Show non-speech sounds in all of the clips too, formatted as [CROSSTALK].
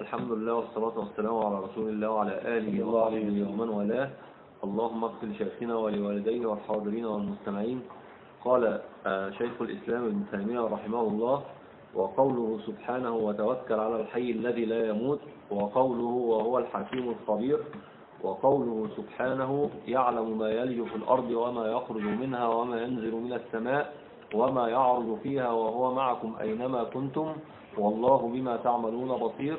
الحمد لله والصلاة والسلام على رسول الله وعلى آله وصحبه ومن والاه. اللهم اغفر لشيخنا ولوالديه والحاضرين والمستمعين. قال آه، شيخ الإسلام ابن تيمية رحمه الله وقوله سبحانه وتوكل على الحي الذي لا يموت وقوله وهو الحكيم الخبير وقوله سبحانه يعلم ما يلج في الأرض وما يخرج منها وما ينزل من السماء وما يعرض فيها وهو معكم أينما كنتم والله بما تعملون بصير.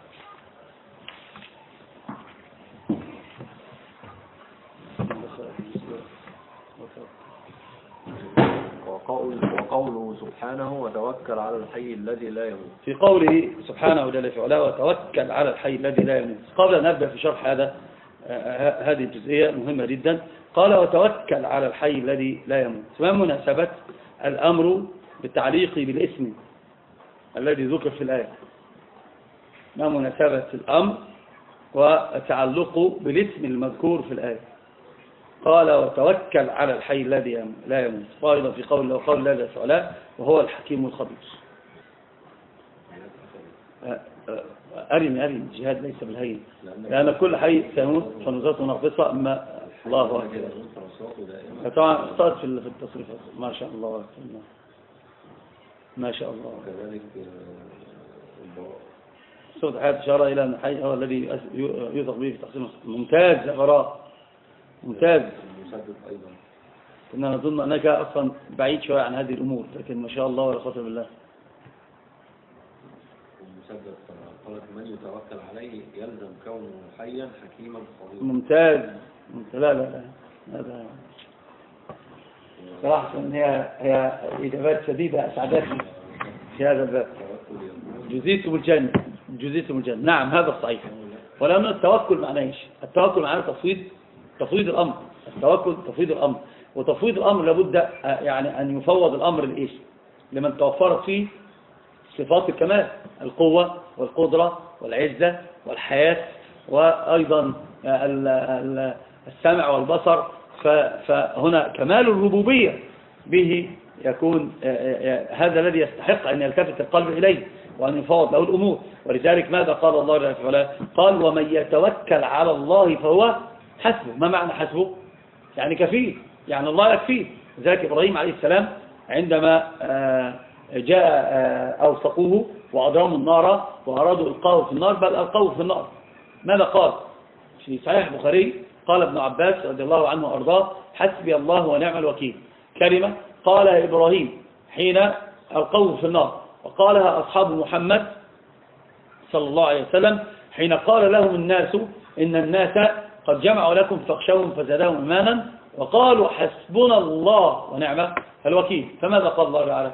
وقول وقوله سبحانه وتوكل على الحي الذي لا يموت. في قوله سبحانه جل في علاه وتوكل على الحي الذي لا يموت. قبل أن نبدأ في شرح هذا آه، هذه الجزئية مهمة جدا. قال وتوكل على الحي الذي لا يموت. ما مناسبة الأمر بالتعليق بالاسم الذي ذكر في الآية؟ ما مناسبة الأمر وتعلقه بالاسم المذكور في الآية؟ قال وتوكل على الحي الذي لا يموت. قائلا في قول وقول الله جل وهو الحكيم الخبير. أرني أرني الجهاد ليس بالهين. لأن كل حي سيموت فنزاته نغفصة أما الله أكبر. طبعا أخطأت في التصريف. ما شاء الله. ما شاء الله. كذلك سورة حياة إشارة إلى أن الحي هو الذي يوثق به في تقسيم ممتاز فراغ ممتاز. أيضا. كنا نظن أنك أصلا بعيد شوية عن هذه الأمور لكن ما شاء الله ولا قوة بالله. المسدد قالت من يتوكل عليه يلزم كونه حيا حكيما خبيرا ممتاز. لا لا لا. هذا صراحة هي هي إجابات شديدة أسعدتني في هذا الباب. جزيتم الجنة جزيتم الجنة نعم هذا الصحيح ولأن التوكل معناه إيش؟ التوكل معناه تفويض تفويض الأمر التوكل تفويض الأمر. وتفويض الأمر لابد آه، يعني أن يفوض الأمر لإيش؟ لمن توفرت فيه صفات الكمال القوة والقدرة والعزة والحياة وأيضا آه، ال- ال- السمع والبصر. فهنا كمال الربوبية به يكون آه، هذا الذي يستحق أن يلتفت القلب إليه وأن يفوض له الأمور. ولذلك ماذا قال الله جل وعلا قال ومن يتوكل على الله فهو حسبه ما معنى حسبه يعني كفيه يعني الله يكفيه ذلك إبراهيم عليه السلام عندما آه، جاء آه، أوثقوه وأضرموا النار وأرادوا إلقاه في النار بل ألقوه في النار. ماذا قال؟ في صحيح البخاري قال ابن عباس رضي الله عنه وأرضاه حسبي الله ونعم الوكيل. كلمة قالها إبراهيم حين ألقوه في النار. وقالها أصحاب محمد صلى الله عليه وسلم حين قال لهم الناس إن الناس قد جمعوا لكم فاخشوهم فزادهم إيمانا وقالوا حسبنا الله ونعم الوكيل. فماذا قال الله تعالى؟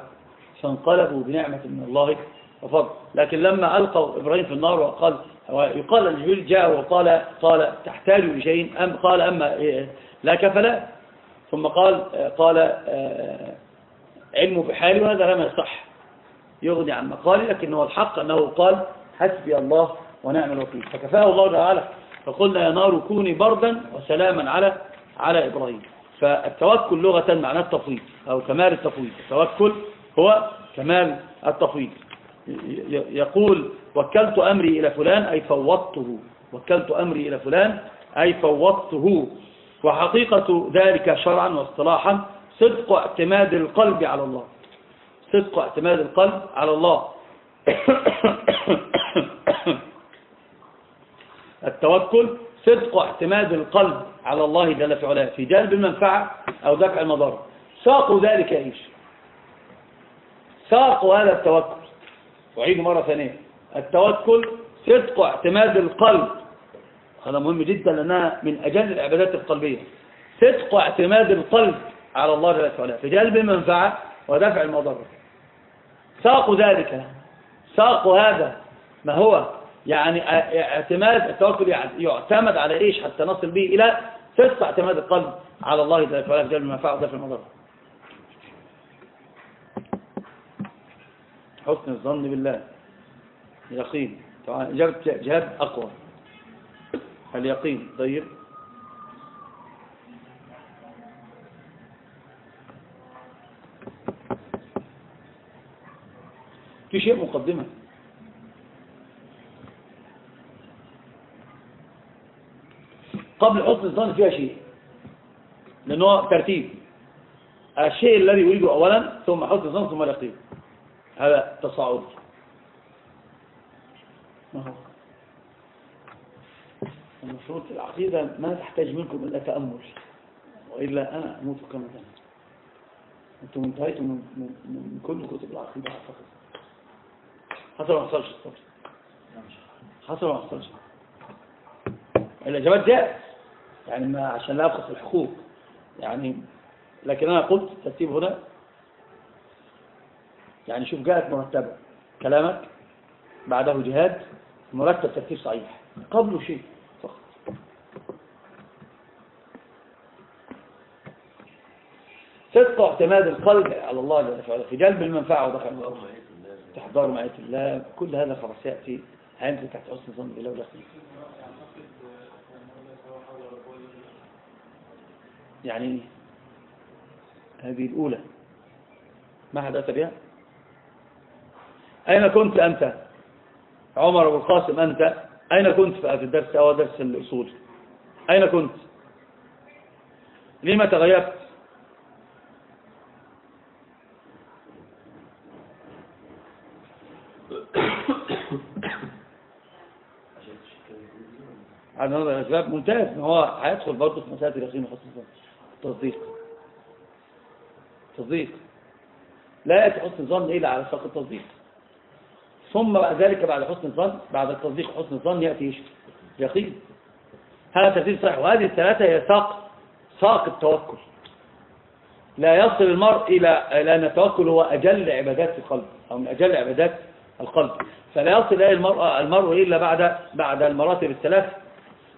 فانقلبوا بنعمة من الله وفضل. لكن لما ألقوا إبراهيم في النار وقال يقال أن جبريل جاء وقال قال تحتاج لشيء أم قال أما إيه؟ لك فلا ثم قال قال آه، علم بحالي وهذا لم يصح يغني عن مقالي لكن هو الحق أنه قال حسبي الله ونعم الوكيل. فكفاه الله تعالى. فقلنا يا نار كوني بردا وسلاما على على إبراهيم. فالتوكل لغة معناه التفويض أو كمال التفويض. التوكل هو كمال التفويض. يقول وكلت أمري إلى فلان أي فوضته وكلت أمري إلى فلان أي فوضته وحقيقة ذلك شرعا واصطلاحا صدق اعتماد القلب على الله صدق اعتماد القلب على الله التوكل صدق اعتماد القلب على الله جل في علاه في جلب المنفعة أو دفع المضار ساقوا ذلك إيش؟ ساقوا هذا التوكل. أعيد مرة ثانية. التوكل صدق اعتماد القلب. هذا مهم جدا لأنها من أجل العبادات القلبية. صدق اعتماد القلب على الله جل وعلا في جلب المنفعة ودفع المضرة ساقوا ذلك. ساقوا هذا. ما هو؟ يعني اعتماد التوكل يعتمد على إيش؟ حتى نصل به إلى صدق اعتماد القلب على الله جل وعلا في جلب المنفعة ودفع المضرة حسن الظن بالله. يقين طبعا إجابة جهاد أقوى. اليقين. طيب. في شيء مقدمة. قبل حسن الظن فيها شيء. لأنه ترتيب. الشيء الذي يريده أولا ثم حسن الظن ثم اليقين. هذا تصاعد. المفروض العقيدة ما تحتاج منكم إلا تأمل. وإلا أنا أموت كما تموت أنتم انتهيتم من, من, من كل كتب العقيدة أعتقد حصل ما حصلش. حصل ما حصلش. الإجابات جاءت. يعني ما عشان لا أبخس الحقوق. يعني لكن أنا قلت ترتيب هنا. يعني شوف جاءت مرتبة. كلامك بعده جهاد. مرتب ترتيب صحيح. قبله شيء فقط. صدق اعتماد القلب على الله جل وعلا. في جلب المنفعة المضر تحضر معية الله. كل هذا خلاص يأتي. هينزل تحت حسن ظن بالله واليقين يعني هذه الأولى. ما حدث بها؟ أين كنت أنت؟ عمر أبو القاسم أنت؟ أين كنت في الدرس أو درس الأصول؟ أين كنت؟ لما تغيرت؟ على نظر الأسباب ممتاز هو هيدخل برضه في مسألة اليقين وحسن التصديق. تصديق لا يأتي حسن الظن إلا على ساق التصديق. ثم بعد ذلك بعد حسن الظن بعد التصديق وحسن الظن يأتي يقين. هذا تفسير صحيح. وهذه الثلاثة هي ساق ساق التوكل. لا يصل المرء إلى لأن التوكل هو أجل عبادات القلب أو من أجل عبادات القلب. فلا يصل إليه المرء, المرء إلا بعد بعد المراتب الثلاث.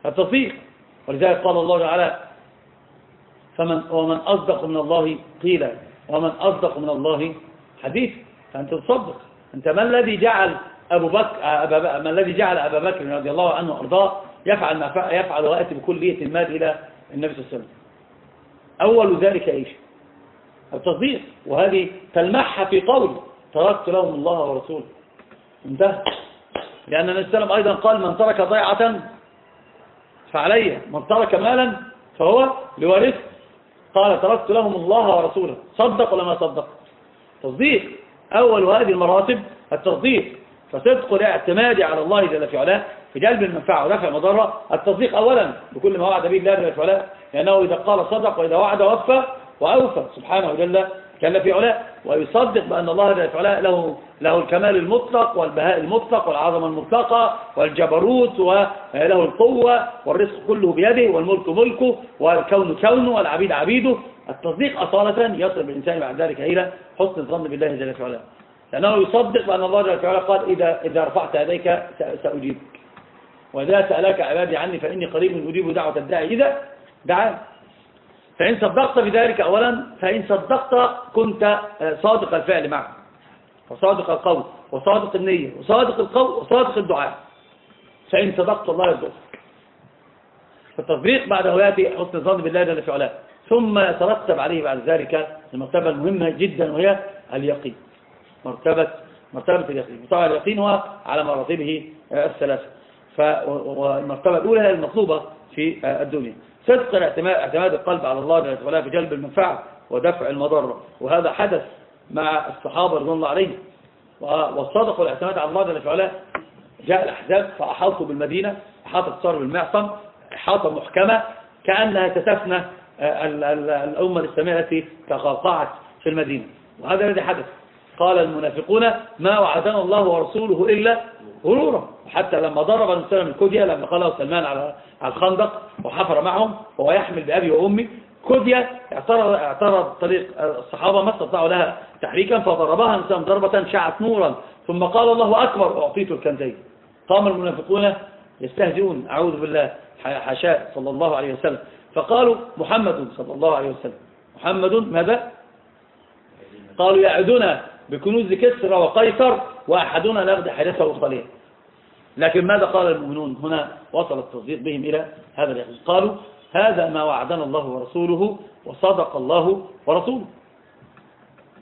التصديق. ولذلك قال الله تعالى فمن ومن أصدق من الله قيلا ومن أصدق من الله حديث فأنت تصدق. أنت ما الذي جعل أبو بكر ما الذي جعل أبا بكر رضي الله عنه وأرضاه يفعل ما يفعل ويأتي بكلية المال إلى النبي صلى الله عليه وسلم. أول ذلك إيش؟ التصديق. وهذه تلمحها في قول تركت لهم الله ورسوله. انتهى. لأن النبي صلى الله عليه وسلم أيضا قال من ترك ضيعة فعلي من ترك مالا فهو لوارث قال تركت لهم الله ورسوله. صدق ولا ما صدق تصديق. أول هذه المراتب التصديق. فصدق الاعتماد على الله جل في علاه في جلب المنفعة ودفع المضرة التصديق أولا بكل ما وعد به الله جل في علاه. لأنه إذا قال صدق وإذا وعد وفى وأوفى سبحانه جل جل في علاه ويصدق بأن الله جل في له له الكمال المطلق والبهاء المطلق والعظمة المطلقة والجبروت وله القوة والرزق كله بيده والملك ملكه والكون كونه والعبيد عبيده. التصديق أصالة يصل بالإنسان بعد ذلك إلى حسن الظن بالله جل وعلا لأنه يصدق بأن الله جل وعلا قال إذا, إذا رفعت يديك سأجيبك. وإذا سألك عبادي عني فإني قريب أجيب دعوة الداعي. إذا دعا فإن صدقت بذلك أولا فإن صدقت كنت صادق الفعل معه. وصادق القول وصادق النية وصادق القول وصادق الدعاء. فإن صدقت الله يرزقك. فالتطبيق بعده يأتي حسن الظن بالله جل في علاه. ثم يترتب عليه بعد ذلك المرتبة المهمة جدا وهي اليقين. مرتبة مرتبة اليقين. طبعا اليقين هو على مراتبه الثلاثة. والمرتبة الأولى هي المطلوبة في الدنيا. صدق اعتماد القلب على الله جل وعلا في جلب المنفعة ودفع المضرة وهذا حدث مع الصحابة رضي الله عليهم. والصدق والاعتماد على الله جل وعلا جاء الأحزاب فأحاطوا بالمدينة أحاطت صار بالمعصم إحاطة محكمة كأنها تتفنى الأمة الإسلامية التي تقاطعت في المدينة. وهذا الذي حدث. قال المنافقون ما وعدنا الله ورسوله إلا غرورا. حتى لما ضرب الإنسان من كوديا لما قاله سلمان على الخندق وحفر معهم وهو يحمل بأبي وأمي كوديا اعترض, اعترض طريق الصحابة ما استطاعوا لها تحريكا فضربها الإنسان ضربة شعت نورا. ثم قال الله أكبر أعطيت الكنزين قام المنافقون يستهزئون أعوذ بالله حشاء صلى الله عليه وسلم. فقالوا محمد صلى الله عليه وسلم. محمد ماذا؟ قالوا يعدنا. بكنوز كسرى وقيصر وأحدنا نغدى حدثه وخليه لكن ماذا قال المؤمنون؟ هنا وصل التصديق بهم إلى هذا اليقين قالوا هذا ما وعدنا الله ورسوله وصدق الله ورسوله.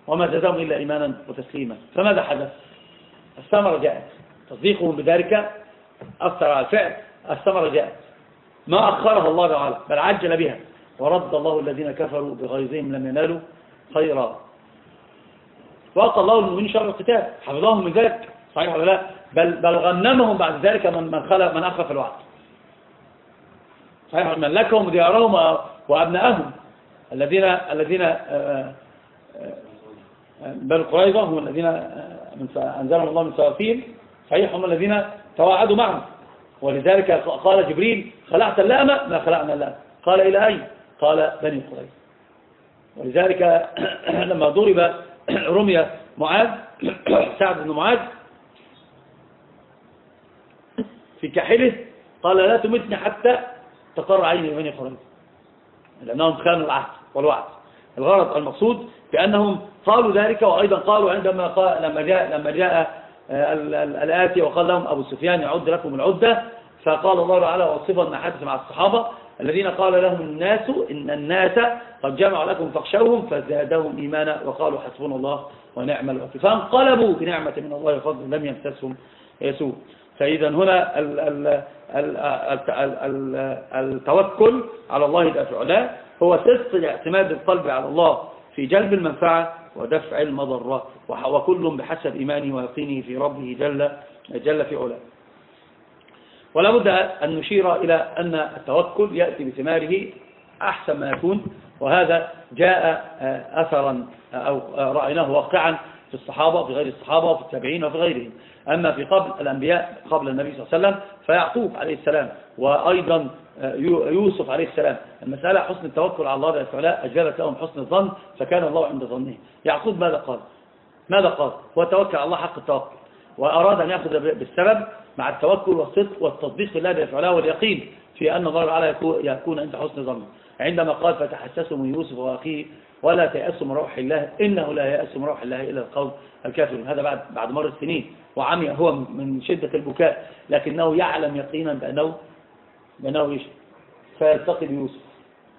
وما جزاهم إلا إيمانا وتسليما. فماذا حدث؟ الثمرة جاءت. تصديقهم بذلك أثر على الفعل. الثمرة جاءت. ما أخرها الله تعالى بل عجل بها. ورد الله الذين كفروا بغيظهم لم ينالوا خيرا. وقال الله المؤمنين شر القتال. حفظهم من ذلك. صحيح ولا لا؟ بل, بل غنمهم بعد ذلك من من خلق من أخف الوعد. صحيح ملكهم ديارهم وأبنائهم الذين الذين آه، آه، آه، بل قريظة هم الذين أنزلهم الله من سوافين صحيح هم الذين تواعدوا معهم. ولذلك قال جبريل خلعت اللأم ما خلعنا اللأم. قال إلى أين؟ قال بني قريظة. ولذلك [CLEARS THROAT] لما ضرب [COUGHS] رمي معاذ [COUGHS] سعد بن معاذ في كحله قال لا تمتني حتى تقر عيني بني قريظة لأنهم خانوا العهد والوعد. الغرض المقصود بأنهم قالوا ذلك وأيضا قالوا عندما قال لما جاء لما جاء آه، الآتي وقال لهم أبو سفيان يعد لكم العدة فقال الله تعالى وصفا ما حدث مع الصحابة الذين قال لهم الناس إن الناس قد جمعوا لكم فاخشوهم فزادهم إيمانا وقالوا حسبنا الله ونعم الوكيل. فانقلبوا بنعمة من الله وفضل لم يمسسهم يسوء فإذا هنا التوكل على الله جل هو صدق اعتماد القلب على الله في جلب المنفعة ودفع المضرة. وكل بحسب إيمانه ويقينه في ربه جل, جل في علاه. ولا بد أن نشير إلى أن التوكل يأتي بثماره أحسن ما يكون وهذا جاء أثرا أو رأيناه واقعا في الصحابة وفي غير الصحابة وفي التابعين وفي غيرهم. أما في قبل الأنبياء قبل النبي صلى الله عليه وسلم فيعقوب عليه السلام وأيضا يوسف عليه السلام. المسألة حسن التوكل على الله تعالى أجلت لهم حسن الظن فكان الله عند ظنه يعقوب ماذا قال؟ ماذا قال؟ هو توكل على الله حق التوكل. وأراد أن يأخذ بالسبب مع التوكل والصدق والتصديق بالله بالفعلاء واليقين في أن الله تعالى يكون عند حسن ظن. عندما قال فتحسسوا من يوسف وأخيه ولا تيأسوا من روح الله إنه لا يأس من روح الله إلا القوم الكافرون. هذا بعد بعد مر السنين وعمي هو من شدة البكاء لكنه يعلم يقينا بأنه بأنه إيش؟ فيلتقي بيوسف.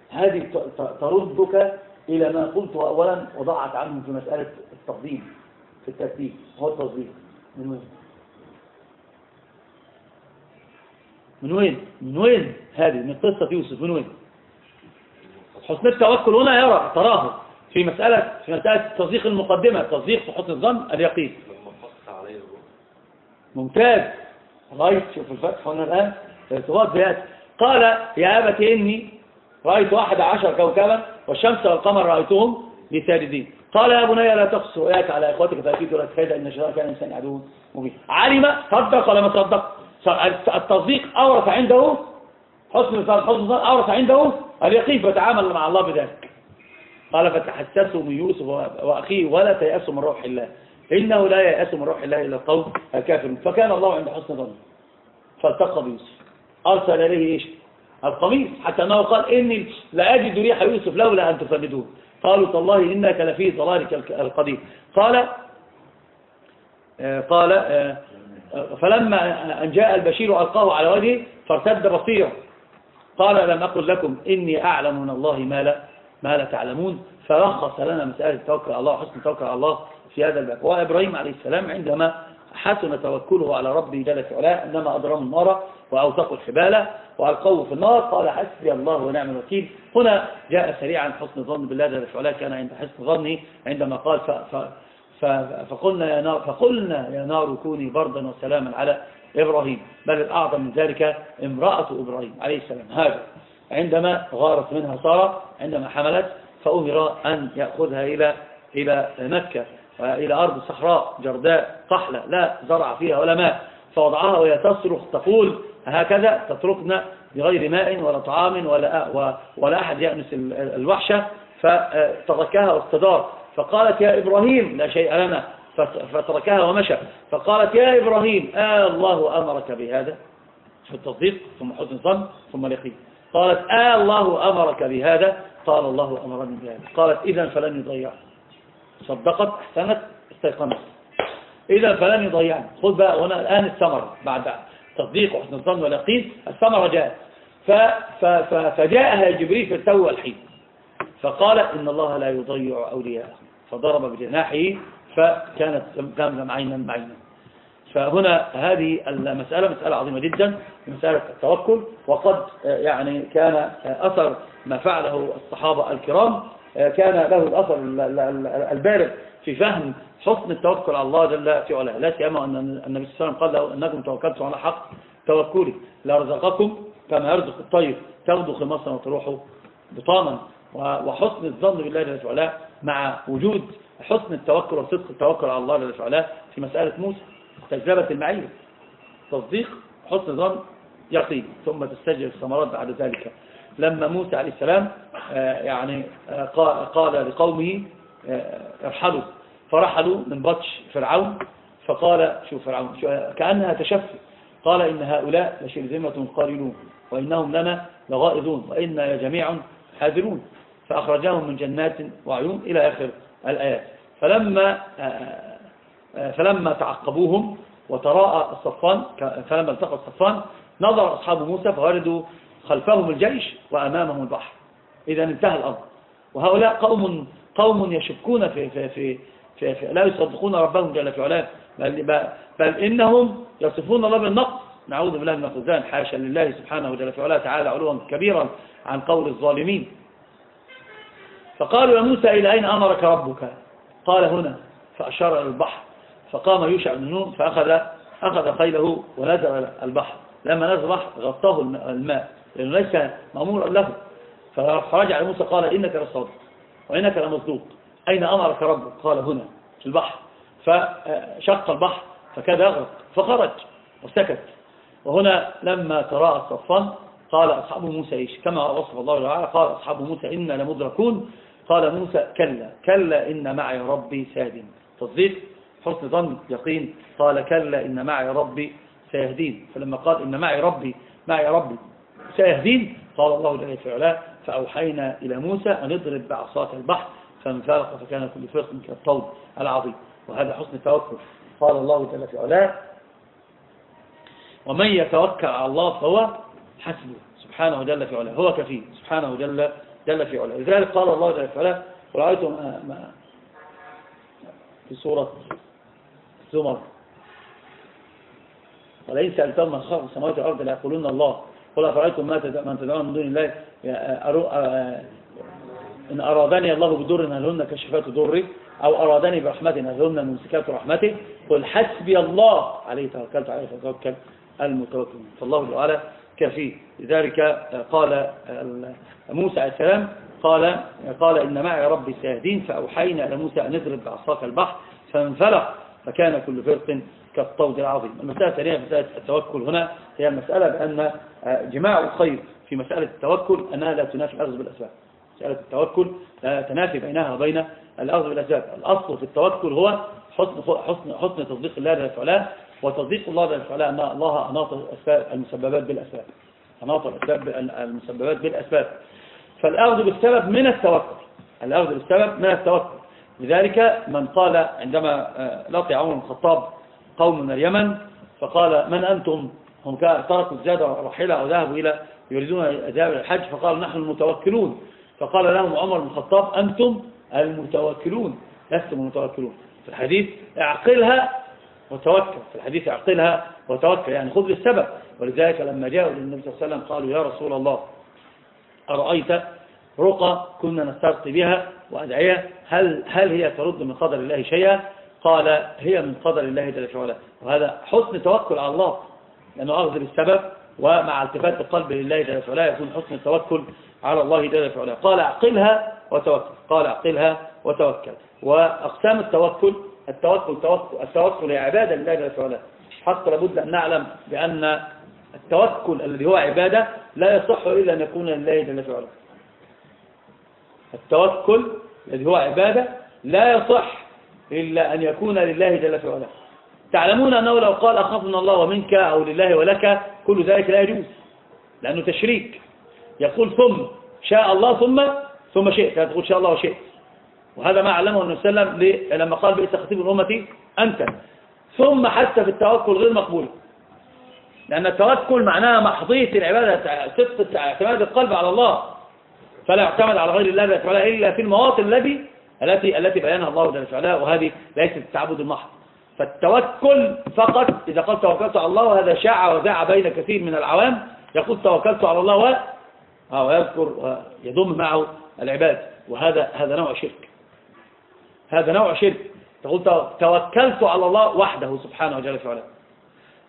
هذه تردك إلى ما قلت أولا وضعت عنه في مسألة التقديم في الترتيب هو التصديق من وين؟ من وين؟ من وين؟ هذه من قصة يوسف من وين؟ حسن التوكل هنا يرى تراه في مسألة في مسألة تصديق المقدمة تصديق في حسن الظن اليقين. ممتاز. رأيت شوف الفتح هنا الآن ارتباط بيات قال يا أبت إني رأيت واحد عشر كوكبا والشمس والقمر رأيتهم لساجدين. قال يا بني لا تقص رؤياك على إخوتك فأكيد ولا تخيد إن الشيطان كان إنسان عدو مبين. علم صدق ولا ما صدق؟ التصديق أورث عنده حسن حسن أورث عنده اليقين فتعامل مع الله بذلك. قال فتحسسوا من يوسف وأخيه ولا تيأسوا من روح الله. إنه لا يأس من روح الله إلا القوم الكافر فكان الله عند حسن ظن فالتقى بيوسف. أرسل إليه إيش؟ القميص. حتى أنه قال إني لا أجد ريح يوسف لولا أن تفندون قالوا تالله إنك لفي ضلالك القديم. قال آه، قال آه، فلما أن جاء البشير ألقاه على وجهه فارتد بصيرا قال لم أقل لكم إني أعلم من الله ما لا, ما لا تعلمون؟ فرخص لنا مسألة التوكل على الله وحسن التوكل على الله في هذا الباب. وإبراهيم عليه السلام عندما حسن توكله على ربه جل في علاه عندما أضرموا النار وأوثقوا الحبالة وألقوه في النار. قال حسبي الله ونعم الوكيل. هنا جاء سريعا حسن الظن بالله جل في علاه. كان عند حسن ظنه عندما قال فقلنا يا نار فقلنا يا نار كوني بردا وسلاما على إبراهيم. بل الأعظم من ذلك امرأة إبراهيم عليه السلام. هذا عندما غارت منها سارة عندما حملت فأمر أن يأخذها إلى إلى مكة. إلى أرض صحراء جرداء قحلة لا زرع فيها ولا ماء. فوضعها وهي تصرخ تقول هكذا تتركنا بغير ماء ولا طعام ولا, ولا أحد يأنس الوحشة. فتركها واستدار. فقالت يا إبراهيم لا شيء لنا. فتركها ومشى. فقالت يا إبراهيم آه الله أمرك بهذا. في التصديق؟ ثم حسن الظن ثم اليقين. قالت آه الله أمرك بهذا. قال الله أمرني بهذا. قالت إذا فلن يضيع. صدقت أحسنت استيقنت. إذا فلن يضيعني خذ بقى هنا الآن الثمرة بعد تصديق وحسن الظن واليقين الثمرة جاءت. فجاءها جبريل في التو والحين. فقال إن الله لا يضيع أولياءه. فضرب بجناحه فكانت تمزم عينا بعينا فهنا هذه المسألة مسألة عظيمة جدا مسألة التوكل. وقد يعني كان أثر ما فعله الصحابة الكرام كان له الأثر البارع في فهم حسن التوكل على الله جل في علاه. لا سيما أن النبي صلى الله عليه وسلم قال له أنكم توكلتم على حق توكلي. لرزقكم كما يرزق الطير. تغدو خماصا وتروح بطانا وحسن الظن بالله جل في علاه مع وجود حسن التوكل وصدق التوكل على الله جل في علاه في مسألة موسى. استجابت المعية. تصديق حسن ظن يقين. ثم تستجر الثمرات بعد ذلك. لما موسى عليه السلام آه، يعني آه، قال لقومه آه، ارحلوا. فرحلوا من بطش فرعون فقال شوف فرعون كأنها تشفي. قال إن هؤلاء لشرذمة قليلون وإنهم لنا لغائظون وإنا جميع حاذرون. فأخرجاهم من جنات وعيون إلى آخر الآيات. فلما فلما تعقبوهم وتراءى الصفان فلما التقى الصفان نظر أصحاب موسى فوردوا خلفهم الجيش وأمامهم البحر. إذا انتهى الأمر. وهؤلاء قوم قوم يشكون في, في, في, في, في لا يصدقون ربهم جل في علاه. بل, بل إنهم يصفون الله بالنقص نعوذ بالله من الخزان. حاشا لله سبحانه وجل في تعالى علوا كبيرا عن قول الظالمين. فقالوا يا موسى إلى أين أمرك ربك؟ قال هنا فأشار إلى البحر. فقام يوشع بن نون فأخذ أخذ خيله ونزل البحر. لما نزل البحر غطاه الماء. لأنه ليس مأمورا له فرجع موسى قال إنك لصادق وإنك لمصدوق. أين أمرك ربك قال هنا في البحر. فشق البحر فكاد يغرق. فخرج وسكت. وهنا لما تراءى الصفان قال أصحاب موسى إيش؟ كما وصف الله تعالى قال أصحاب موسى إنا لمدركون. قال موسى كلا. كلا إن معي ربي ساد تصديق. حسن ظن. يقين. قال كلا إن معي ربي سيهدين. فلما قال إن معي ربي معي ربي. سيهدين. قال الله جل في علاه فأوحينا إلى موسى أن اضرب بعصاك البحر فانفلق فكان كل فرق كالطول العظيم. وهذا حسن التوكل. قال الله جل في علاه ومن يتوكل على الله فهو حسبه. سبحانه جل في علاه. هو كفيه. سبحانه جل جل في علاه. لذلك قال الله جل في علاه ورأيتم في سورة زمر. ولئن سألتم من خلق السماوات والأرض ليقولون الله. قل أفرأيتم ما تدعون من دون الله؟ إن أرادني الله بدر هل هن كشفات ضري؟ أو أرادني برحمة هل هن ممسكات رحمته قل حسبي الله. عليه توكلت عليه فتوكل المتوكل. فالله تعالى كفيه لذلك قال موسى عليه السلام قال قال إن معي ربي سيهدين فأوحينا إلى موسى أن اضرب بعصاك البحر فانفلق فكان كل فرق كالطود العظيم. المسألة الثانية مسألة التوكل هنا هي المسألة بأن جماع الخير في مسألة التوكل أنها لا تنافي الأخذ بالأسباب. مسألة التوكل لا تنافي بينها وبين الأخذ بالأسباب. الأصل في التوكل هو حسن حسن حسن تصديق الله جل وعلا وتصديق الله جل وعلا أن الله أناط المسببات بالأسباب. أناط المسببات بالأسباب. فالأخذ بالسبب من التوكل. الأخذ بالسبب من التوكل. لذلك من قال عندما آه، لقي عمر بن الخطاب قوم من اليمن فقال من أنتم؟ هم تركوا الزاد والرحلة وذهبوا إلى يريدون الذهاب إلى الحج فقالوا نحن المتوكلون. فقال لهم عمر بن الخطاب أنتم المتوكلون لستم المتوكلون. في الحديث اعقلها وتوكل في الحديث اعقلها وتوكل يعني خذ بالسبب. ولذلك لما جاءوا للنبي صلى الله عليه وسلم قالوا يا رسول الله أرأيت رقى كنا نسترقي بها وأدعية هل, هل هي ترد من قدر الله شيئا؟ قال هي من قدر الله جل وعلا. وهذا حسن توكل على الله لأنه أخذ بالسبب ومع التفات القلب لله جل وعلا يكون حسن التوكل على الله جل وعلا. قال اعقلها وتوكل. قال اعقلها وتوكل. وأقسام التوكل التوكل توكل التوكل هي عبادة لله جل وعلا. حتى لابد أن نعلم بأن التوكل الذي هو عبادة لا يصح إلا أن يكون لله جل وعلا. التوكل الذي هو عبادة لا يصح إلا أن يكون لله جل وعلا تعلمون أنه لو قال أخاف من الله ومنك أو لله ولك كل ذلك لا يجوز لأنه تشريك. يقول ثم شاء الله ثم ثم شئت. تقول شاء الله وشئت. وهذا ما علمه النبي صلى الله عليه وسلم لما قال بئس خطيب الأمة أنت. ثم حتى في التوكل غير مقبول. لأن التوكل معناها محضية العبادة صدق اعتماد القلب على الله. فلا يعتمد على غير الله إلا في المواطن التي التي التي بينها الله جل وعلا وهذه ليست التعبد المحض. فالتوكل فقط إذا قلت توكلت على الله وهذا شاع وذاع بين كثير من العوام يقول توكلت على الله و آه، ويذكر يضم معه العباد. وهذا هذا نوع شرك. هذا نوع شرك. تقول توكلت على الله وحده سبحانه وجل وعلا.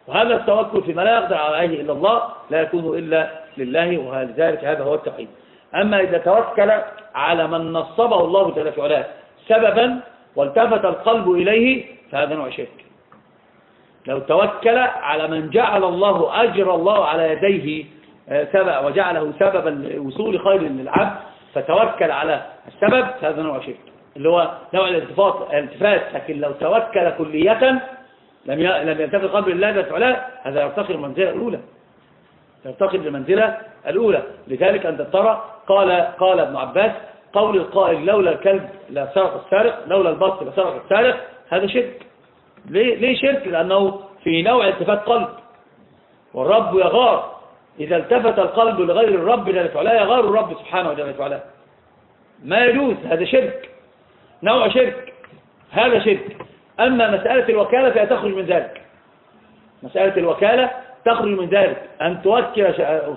وهذا التوكل فيما لا يقدر عليه إلا الله لا يكون إلا لله ولذلك هذا هو التوحيد. أما إذا توكل على من نصبه الله جل وعلا سببا والتفت القلب إليه فهذا نوع شرك. لو توكل على من جعل الله أجر الله على يديه آه، سبب وجعله سببا لوصول خير للعبد فتوكل على السبب فهذا نوع شرك. اللي هو نوع الالتفات الالتفات. لكن لو توكل كلية لم لم يلتفت قلب لله جل وعلا هذا يرتقي المنزلة الأولى. يرتقي المنزلة الأولى. لذلك أنت ترى قال قال ابن عباس قول القائل لولا الكلب لسرق السارق لولا البط لسرق السارق هذا شرك. ليه, ليه شرك؟ لأنه في نوع التفات قلب. والرب يغار. إذا التفت القلب لغير الرب جل وعلا يغار الرب سبحانه وجل وعلا ما يجوز هذا شرك. نوع شرك. هذا شرك. أما مسألة الوكالة فهي تخرج من ذلك. مسألة الوكالة تخرج من ذلك أن توكل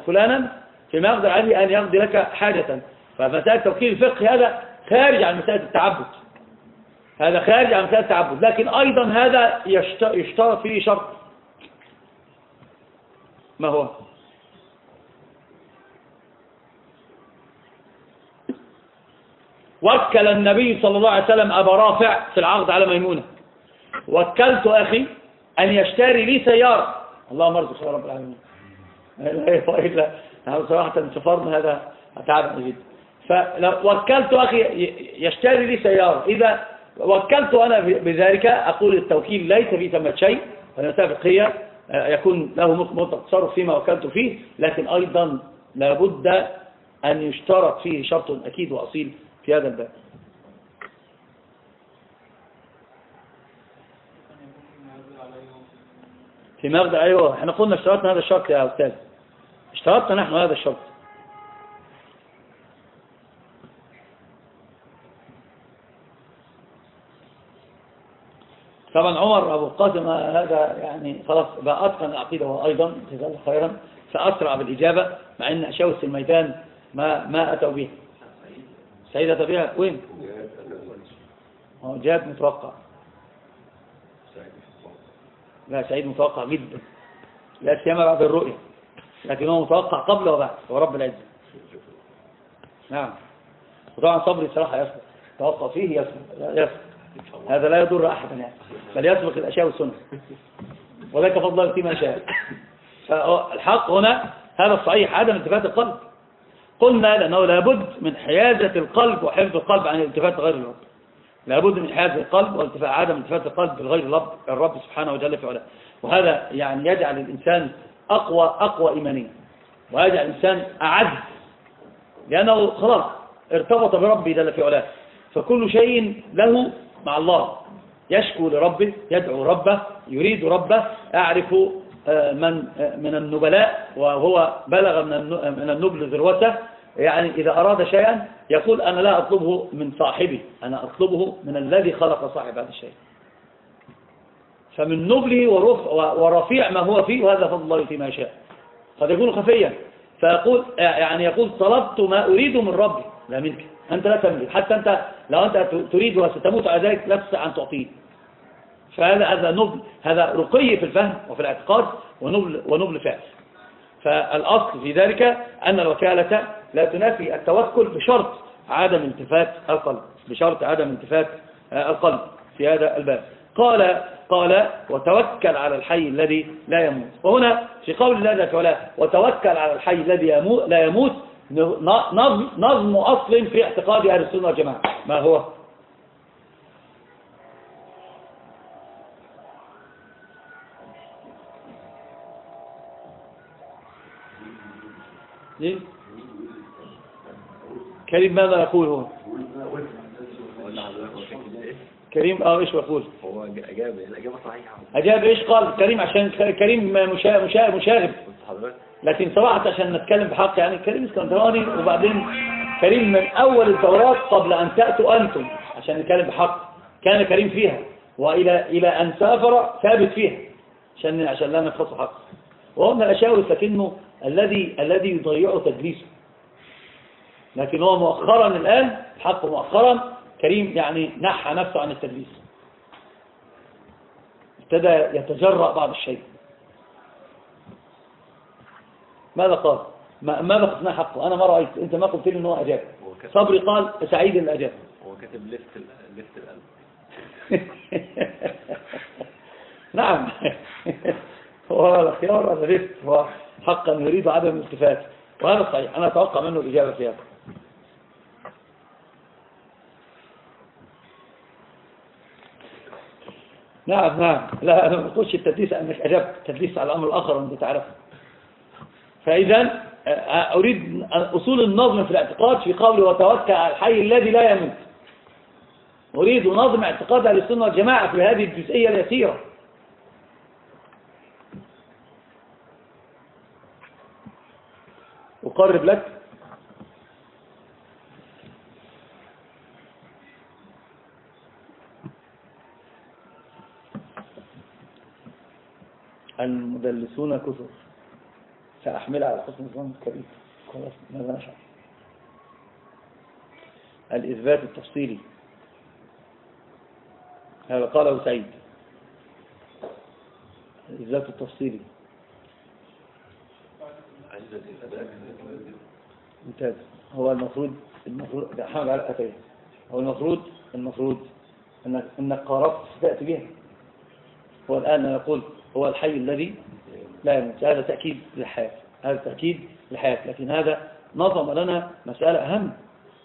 فلانا فيما يقدر عليه أن يقضي لك حاجة. فمسألة توكيل الفقه هذا خارج عن مسألة التعبد. هذا خارج عن مسألة التعبد. لكن أيضا هذا يشترط فيه شرط. ما هو؟ وكل النبي صلى الله عليه وسلم أبا رافع في العقد على ميمونة. وكلت أخي أن يشتري لي سيارة. اللهم ارزق يا رب العالمين. لا لا. صراحة سفرنا هذا تعب جدا. فلو وكلت أخي يشتري لي سيارة. إذا وكلت أنا بذلك أقول التوكيل ليس في ثمة شيء. والمسألة فقهية يكون له مطلق تصرف فيما وكلت فيه. لكن أيضا لابد أن يشترط فيه شرط أكيد وأصيل في هذا الباب. في مغدى أيوة إحنا قلنا اشترطنا هذا الشرط يا أستاذ. اشترطنا نحن هذا الشرط. طبعا عمر أبو القاسم هذا يعني خلاص بقى أتقن العقيدة هو أيضا جزاه خيرا فأسرع بالإجابة مع أن أشوس الميدان ما ما أتوا به سيدة بها وين؟ جاد متوقع. لا سعيد متوقع جدا. لا سيما بعد الرؤية. لكن هو متوقع قبل وبعد هو رب العزة. نعم. وطبعا صبري صراحة يسبق توقع فيه يسبق يسبق هذا لا يضر أحدا يعني بل يسبق الأشياء والسنة. وذلك فضل الله فيما شاء. فالحق هنا هذا الصحيح عدم التفات القلب. قلنا لأنه لابد من حيازة القلب وحفظ القلب عن التفات غير الرب لابد من حيازة القلب والتفات عدم التفات القلب بالغير الرب, الرب سبحانه وجل في علاه وهذا يعني يجعل الإنسان أقوى أقوى إيمانيا. ويجعل الإنسان أعز. لأنه خلاص ارتبط بربه جل في علاه. فكل شيء له مع الله. يشكو لربه يدعو ربه يريد ربه أعرف آه، من آه، من النبلاء وهو بلغ من النبل ذروته. يعني إذا أراد شيئا يقول أنا لا أطلبه من صاحبي أنا أطلبه من الذي خلق صاحب هذا الشيء. فمن نبله ورفيع ما هو فيه وهذا فضل الله فيما يشاء. قد يكون خفيا. فيقول يعني يقول طلبت ما أريد من ربي. لا منك. أنت لا تملك. حتى أنت لو أنت تريد وستموت على ذلك لا تستطيع أن تعطيه. فهذا هذا نبل هذا رقي في الفهم وفي الاعتقاد ونبل, ونبل فعل. فالأصل في ذلك أن الوكالة لا تنافي التوكل بشرط عدم انتفات القلب بشرط عدم انتفات القلب في هذا الباب. قال قال وتوكل على الحي الذي لا يموت وهنا في قول الله جل وعلا وتوكل على الحي الذي لا يموت نظم, نظم أصل في اعتقاد أهل السنة والجماعة ما هو؟ كريم ماذا يقول هو؟ كريم آه إيش يقول؟ هو أجاب الإجابة صحيحة. أجاب إيش قال؟ كريم عشان كريم مشا- مشا- مشاغب. لكن صراحة عشان نتكلم بحق يعني كريم إسكندراني وبعدين كريم من أول الدورات قبل أن تأتوا أنتم عشان نتكلم بحق. كان كريم فيها وإلى إلى أن سافر ثابت فيها عشان عشان لا نخص حق. وهو من الأشاوس لكنه الذي الذي يضيعه تدريسه. لكن هو مؤخرا الآن حق مؤخرا كريم يعني نحى نفسه عن التدريس. ابتدى يتجرأ بعض الشيء. ماذا قال؟ ما ماذا قسنا حقه. أنا ما رأيت. أنت ما قلت لي ان هو أجاب. هو كتب صبري قال سعيد اللي أجاب. هو كاتب لفت لفت القلب [LAUGHS] نعم. هو الخيار هذا هو حقا يريد عدم الالتفات. وهذا صحيح أنا أتوقع منه الإجابة في هذا. نعم نعم. لا أنا ما بقولش التدليس أنك أجبت. تدليس على الأمر الآخر أنت تعرفه. فإذا آه، أريد أصول النظم في الاعتقاد في قوله وتوكل على الحي الذي لا يموت. أريد نظم اعتقاد أهل السنة والجماعة في هذه الجزئية اليسيرة. أقرب لك. المدلسون كثر. سأحملها على حسن الظن الكبير خلاص ماذا نشعر الإثبات التفصيلي. هذا قاله سعيد. الإثبات التفصيلي. عند الإثبات. ممتاز. هو المفروض المفروض حمد على أتيه هو المفروض المفروض إنك إنك قاربت تأتي بها. هو الآن نقول هو الحي الذي لا يموت. هذا تأكيد للحياة. هذا تأكيد للحياة. لكن هذا نظم لنا مسألة أهم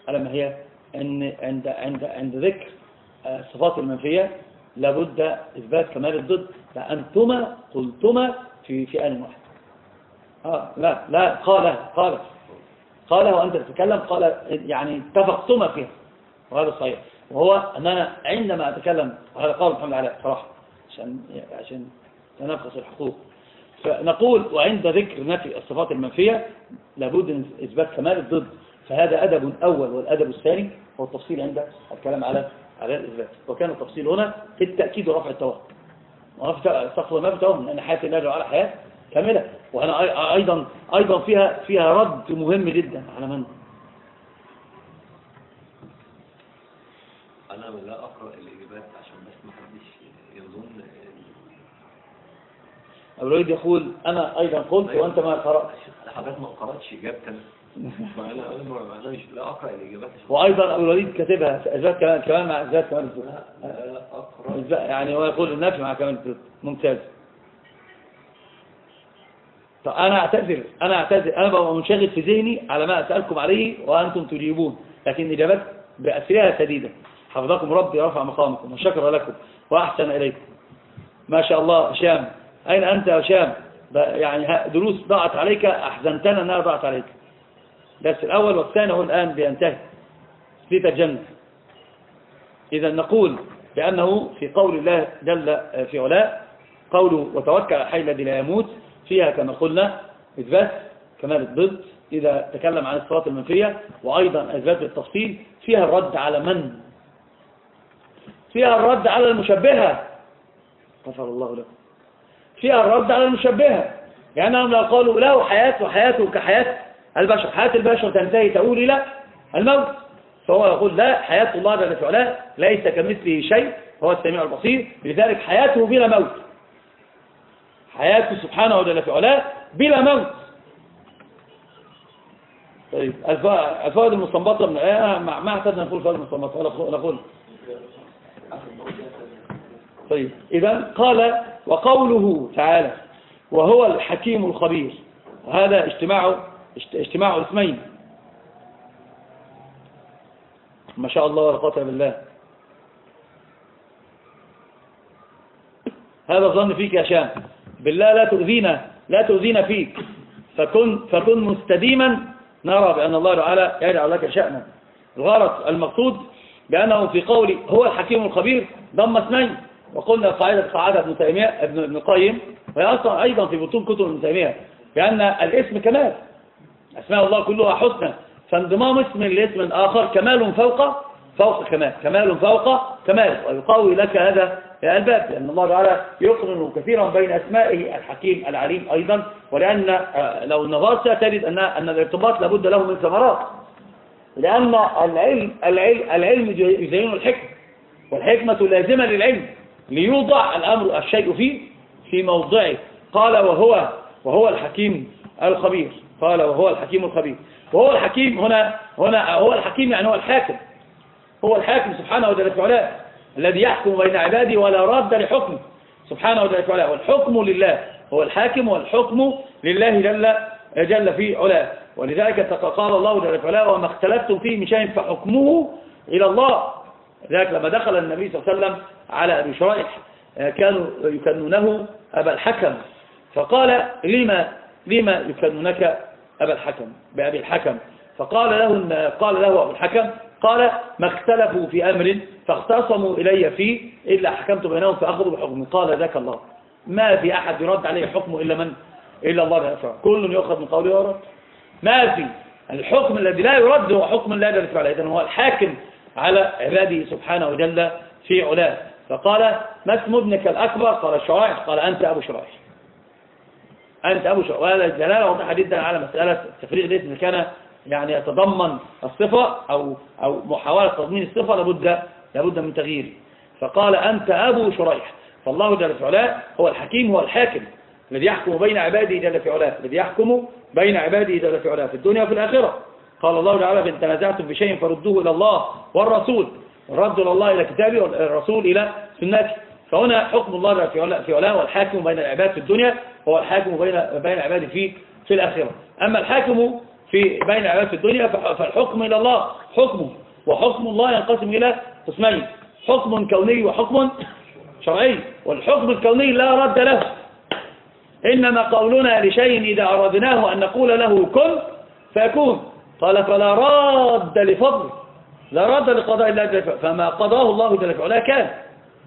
ألا ما هي أن عند عند عند ذكر آه، الصفات المنفية لابد إثبات كمال الضد. فأنتما قلتما في في آن واحد آه لا لا قال قال. قال وأنت تتكلم قال يعني اتفقتما فيها. وهذا صحيح. وهو أننا عندما أتكلم وهذا قال محمد علاء صراحة عشان عشان تنفس الحقوق. فنقول وعند ذكر نفي الصفات المنفية لابد من إثبات كمال الضد. فهذا أدب أول والأدب الثاني هو التفصيل عند الكلام على على الإثبات. وكان التفصيل هنا في التأكيد ورفع التوهم. ورفع استغفر ما بتوهم لأن حياة الله وعلا حياة كاملة. وأنا أي- أيضا أيضا فيها فيها رد مهم جدا على من؟ أنا لا أقرأ الإجابات عشان بس ما حدش يظن. أبو الوليد يقول أنا أيضا قلت وأنت ما قرأت حضرتك ما قرأتش إجابتك. فأنا أنا مش لا أقرأ الإجابات وأيضا أبو الوليد كاتبها كمان كمان مع إثبات كمان. لا أقرأ. يعني هو يقول النفي مع كمان ممتاز. طب أنا أعتذر أنا أعتذر أنا ببقى منشغل في ذهني على ما أسألكم عليه وأنتم تجيبون. لكن إجابات بأسرها سديدة حفظكم ربي رفع مقامكم وشكر لكم وأحسن إليكم. ما شاء الله هشام. أين أنت يا هشام؟ يعني دروس ضاعت عليك أحزنتنا أنها ضاعت عليك. الدرس الأول والثاني هو الآن بينتهي. لتجنب إذا نقول بأنه في قول الله جل في علاه قوله وتوكل على الحي الذي لا يموت فيها كما قلنا إثبات كمال الضد إذا تكلم عن الصفات المنفية وأيضا إثبات التفصيل فيها الرد على من؟ فيها الرد على المشبهة. غفر الله لكم. فيها الرد على المشبهة. يعني لو قالوا له حياة وحياته كحياة البشر. حياة البشر تنتهي تقول إلى الموت. فهو يقول لا حياة الله جل في علاه ليس كمثله شيء. هو السميع البصير. لذلك حياته بلا موت. حياته سبحانه جل في علاه بلا موت. طيب الف- الفوائد المستنبطة من الآية ما اعتدنا نقول فوائد مستنبطة ولا ولا نقول طيب إذا قال وقوله تعالى وهو الحكيم الخبير وهذا اجتماع اجت- اجتماع اسمين ما شاء الله ولا إلا بالله. هذا الظن فيك يا شام. بالله لا تؤذينا لا تؤذينا فيك. فكن فكن مستديما نرى بأن الله تعالى يجعل لك شأنا. الغرض المقصود بأنه في قول هو الحكيم الخبير ضم اثنين. وقلنا قاعدة قاعدة ابن تيمية ابن ابن القيم. وهي أصلا أيضا في بطون كتب ابن تيمية. بأن الاسم كمال. أسماء الله كلها حسنى. فانضمام اسم لاسم آخر كمال فوق فوق كمال. كمال فوق كمال. ويقوي لك هذا الباب لأن الله تعالى يقرن كثيرا بين أسمائه الحكيم العليم أيضا ولأن آه، لو نظرت تجد أن أن الارتباط لابد له من ثمرات. لأن العلم العلم العلم يزين الحكم والحكمة لازمة للعلم ليوضع الأمر الشيء فيه في موضعه. قال وهو وهو الحكيم الخبير. قال وهو الحكيم الخبير. وهو الحكيم هنا هنا هو الحكيم يعني هو الحاكم. هو الحاكم سبحانه وتعالى الذي يحكم بين عباده ولا راد لحكمه. سبحانه وتعالى والحكم لله. هو الحاكم والحكم لله جل جل في علاه. ولذلك قال الله جل وعلا وما اختلفتم فيه من شيء فحكمه إلى الله. ذلك لما دخل النبي صلى الله عليه وسلم على أبي شرائح كانوا يكنونه أبا الحكم. فقال لما لما يكنونك أبا الحكم؟ بأبي الحكم. فقال له قال له أبو الحكم قال ما اختلفوا في أمر فاختصموا إلي فيه إلا حكمت بينهم فأخذوا بحكم. قال ذاك الله. ما في أحد يرد عليه حكمه إلا من؟ إلا الله بأفعال كل يؤخذ من قوله ورد ما في. الحكم الذي لا يرد هو حكم لا يدرس عليه. إذن هو الحاكم على عباده سبحانه وجل في علاه. فقال ما اسم ابنك الأكبر؟ قال الشرائح قال أنت أبو شرائح أنت أبو شرائح وهذا الدلالة واضحة جدا على مسألة التفريغ دي كان يعني يتضمن الصفة أو أو محاولة تضمين الصفة لابد لابد من تغييره فقال أنت أبو شريح. فالله جل في علاه هو الحكيم هو الحاكم الذي يحكم بين عباده جل في علاه الذي يحكم بين عباده جل في علاه في الدنيا وفي الآخرة. قال الله تعالى فإن تنازعتم بشيء فردوه إلى الله والرسول الرد إلى الله إلى كتابه والرسول إلى سنته. فهنا حكم الله في علاه هو الحاكم بين العباد في الدنيا هو الحاكم بين بين العباد في في الآخرة. أما الحاكم في بين العباد في الدنيا فالحكم إلى الله حكمه وحكم الله ينقسم إلى قسمين حكم كوني وحكم شرعي. والحكم الكوني لا رد له. إنما قولنا لشيء إذا أردناه أن نقول له كن فيكون. قال فلا راد لفضل لا راد لقضاء الله فما قضاه الله جل وعلا كان.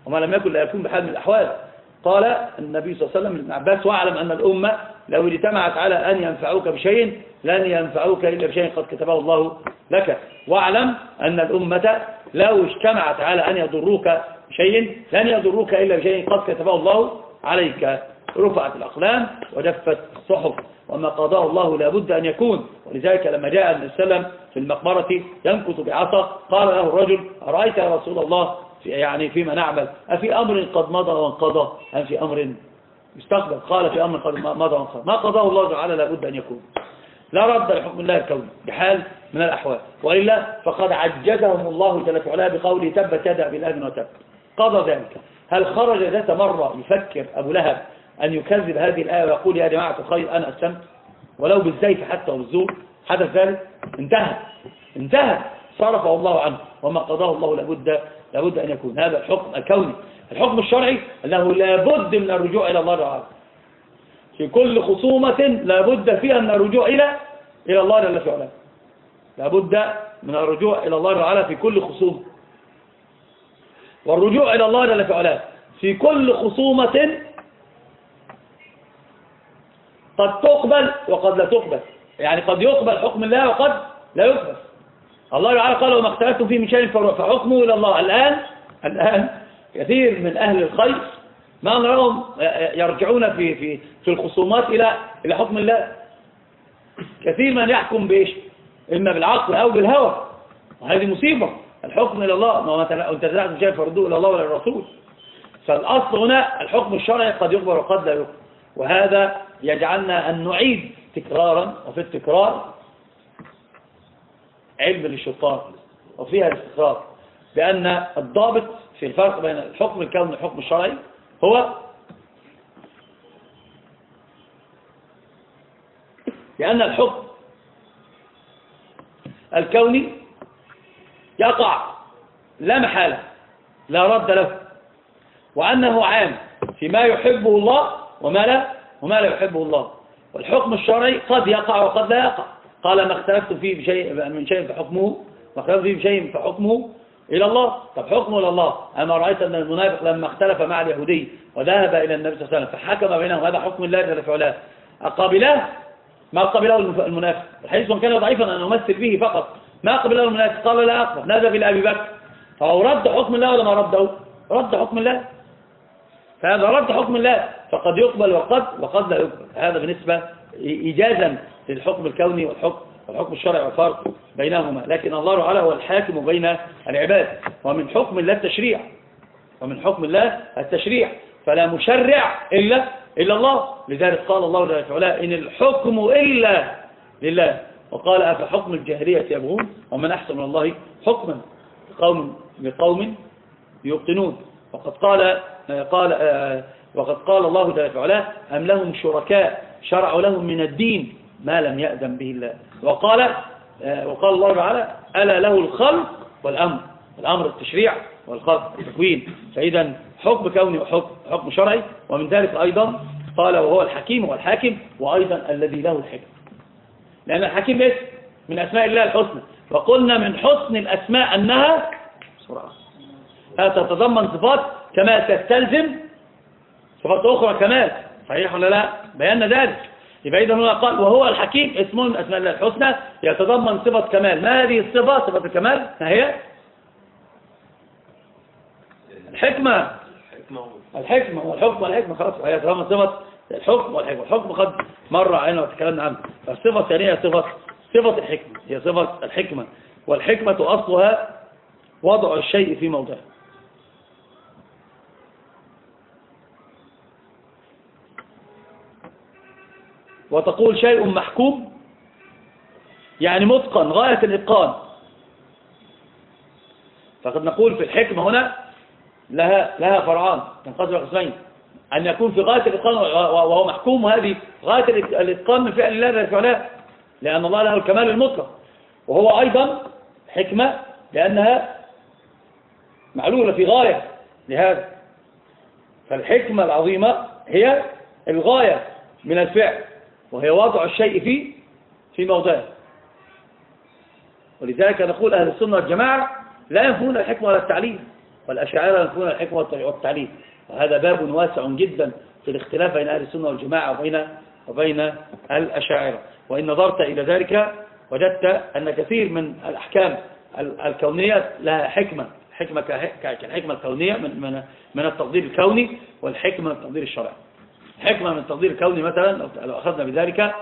وما لم يكن لا يكون بحال من الأحوال. قال النبي صلى الله عليه وسلم لابن عباس واعلم أن الأمة لو اجتمعت على أن ينفعوك بشيء لن ينفعوك إلا بشيء قد كتبه الله لك. واعلم أن الأمة لو اجتمعت على أن يضروك بشيء لن يضروك إلا بشيء قد كتبه الله عليك. رفعت الأقلام ودفت الصحف وما قضاه الله لابد أن يكون. ولذلك لما جاء النبي صلى الله عليه وسلم في المقبرة ينكت بعصا قال له الرجل أرأيت يا رسول الله يعني فيما نعمل. أفي أمر قد مضى وانقضى؟ أم في أمر مستقبل قال في أمر قد مضى وانقضى. ما قضاه الله تعالى لابد أن يكون. لا رد لحكم الله الكوني بحال من الأحوال. وإلا فقد عجزهم الله جل وعلا بقوله تبت يدا بالأذن وتب. قضى ذلك. هل خرج ذات مرة يفكر أبو لهب أن يكذب هذه الآية ويقول يا جماعة الخير أنا أسلمت ولو بالزيف حتى والزور. حدث ذلك. انتهى. انتهى. صرفه الله عنه. وما قضاه الله لابد لابد أن يكون. هذا الحكم الكوني. الحكم الشرعي أنه لابد من الرجوع إلى الله تعالى. في كل خصومة لابد فيها من الرجوع إلى إلى الله جل في علاه لابد من الرجوع إلى الله تعالى في كل خصومة. والرجوع إلى الله جل في علاه في كل خصومة قد تقبل وقد لا تقبل. يعني قد يقبل حكم الله وقد لا يقبل. الله تعالى قال وما اختلفتم فيه من شيء فحكمه إلى الله. الآن الآن كثير من أهل الخير ما نراهم يرجعون في في في الخصومات إلى إلى حكم الله. كثير من يحكم بإيش؟ إما بالعقل أو بالهوى. وهذه مصيبة. الحكم إلى الله. وانت تزعت شيء فردوه إلى الله ولا الرسول فالأصل هنا الحكم الشرعي قد يقبل وقد لا يقبل. وهذا يجعلنا أن نعيد تكرارا وفي التكرار علم للشطار وفيها الاستقرار بأن الضابط في الفرق بين الحكم الكوني والحكم الشرعي هو لأن الحكم الكوني يقع لا محالة لا رد له وأنه عام فيما يحبه الله وما لا وما لا يحبه الله والحكم الشرعي قد يقع وقد لا يقع. قال ما اختلفت فيه بشيء من شيء فحكمه. واختلف فيه بشيء فحكمه إلى الله. طب حكمه إلى الله. أما رأيت أن المنافق لما اختلف مع اليهودي وذهب إلى النبي صلى الله عليه وسلم فحكم بينهم هذا حكم الله جل في علاه أقابلاه ما قبله المنافق. الحديث من كان ضعيفا أن أمثل به فقط. ما قبله المنافق؟ قال لا أقبل. نادى إلى أبي بكر. فهو رد حكم الله ولا ما رده؟ رد حكم الله. فهذا رد حكم الله. فقد يقبل وقد وقد لا يقبل. هذا بالنسبة إيجازا للحكم الكوني والحكم والحكم الشرعي والفرق بينهما لكن الله تعالى هو الحاكم بين العباد ومن حكم الله التشريع ومن حكم الله التشريع فلا مشرع إلا إلا الله. لذلك قال الله وعلا إن الحكم إلا لله. وقال أفحكم الجاهلية يبغون؟ ومن أحسن من الله حكما لقوم لقوم يوقنون. وقد قال قال وقد قال الله وعلا أم لهم شركاء شرعوا لهم من الدين ما لم يأذن به الله. وقال وقال الله تعالى ألا له الخلق والأمر. الأمر التشريع والخلق التكوين فإذا حكم كوني وحكم حكم شرعي. ومن ذلك أيضا قال وهو الحكيم والحاكم وأيضا الذي له الحكم. لأن الحكيم اسم من أسماء الله الحسنى. وقلنا من حسن الأسماء أنها تتضمن صفات كما تستلزم صفات أخرى كمال صحيح ولا لا؟ بينا ذلك. يبقى إذا هنا قال وهو الحكيم اسم من أسماء الله الحسنى يتضمن صفة كمال. ما هذه الصفة؟ صفة الكمال؟ ما هي؟ الحكمة. الحكمة والحكم والحكمة. خلاص هي تضمن صفة الحكم والحكمة. الحكم قد مر علينا وتكلمنا عنه. فالصفة الثانية صفة صفة الحكمة. هي صفة الحكمة. والحكمة أصلها وضع الشيء في موضعه. وتقول شيء محكوم؟ يعني متقن غاية الإتقان. فقد نقول في الحكمة هنا لها لها فرعان تنقسم قسمين أن يكون في غاية الإتقان وهو محكوم وهذه غاية الإتقان من فعل الله وعلا لأن الله له الكمال المطلق. وهو أيضا حكمة لأنها معلولة في غاية لهذا. فالحكمة العظيمة هي الغاية من الفعل. وهي وضع الشيء في في موضعه. ولذلك نقول أهل السنة والجماعة لا ينفون الحكمة ولا التعليم والأشاعرة ينفون الحكمة والتعليم وهذا باب واسع جدا في الاختلاف بين أهل السنة والجماعة وبين وبين الأشاعرة. وإن نظرت إلى ذلك وجدت أن كثير من الأحكام الكونية لها حكمة. حكمة كالحكمة الكونية من من من التقدير الكوني والحكمة من التقدير الشرعي. حكمة من التقدير الكوني مثلا لو أخذنا بذلك.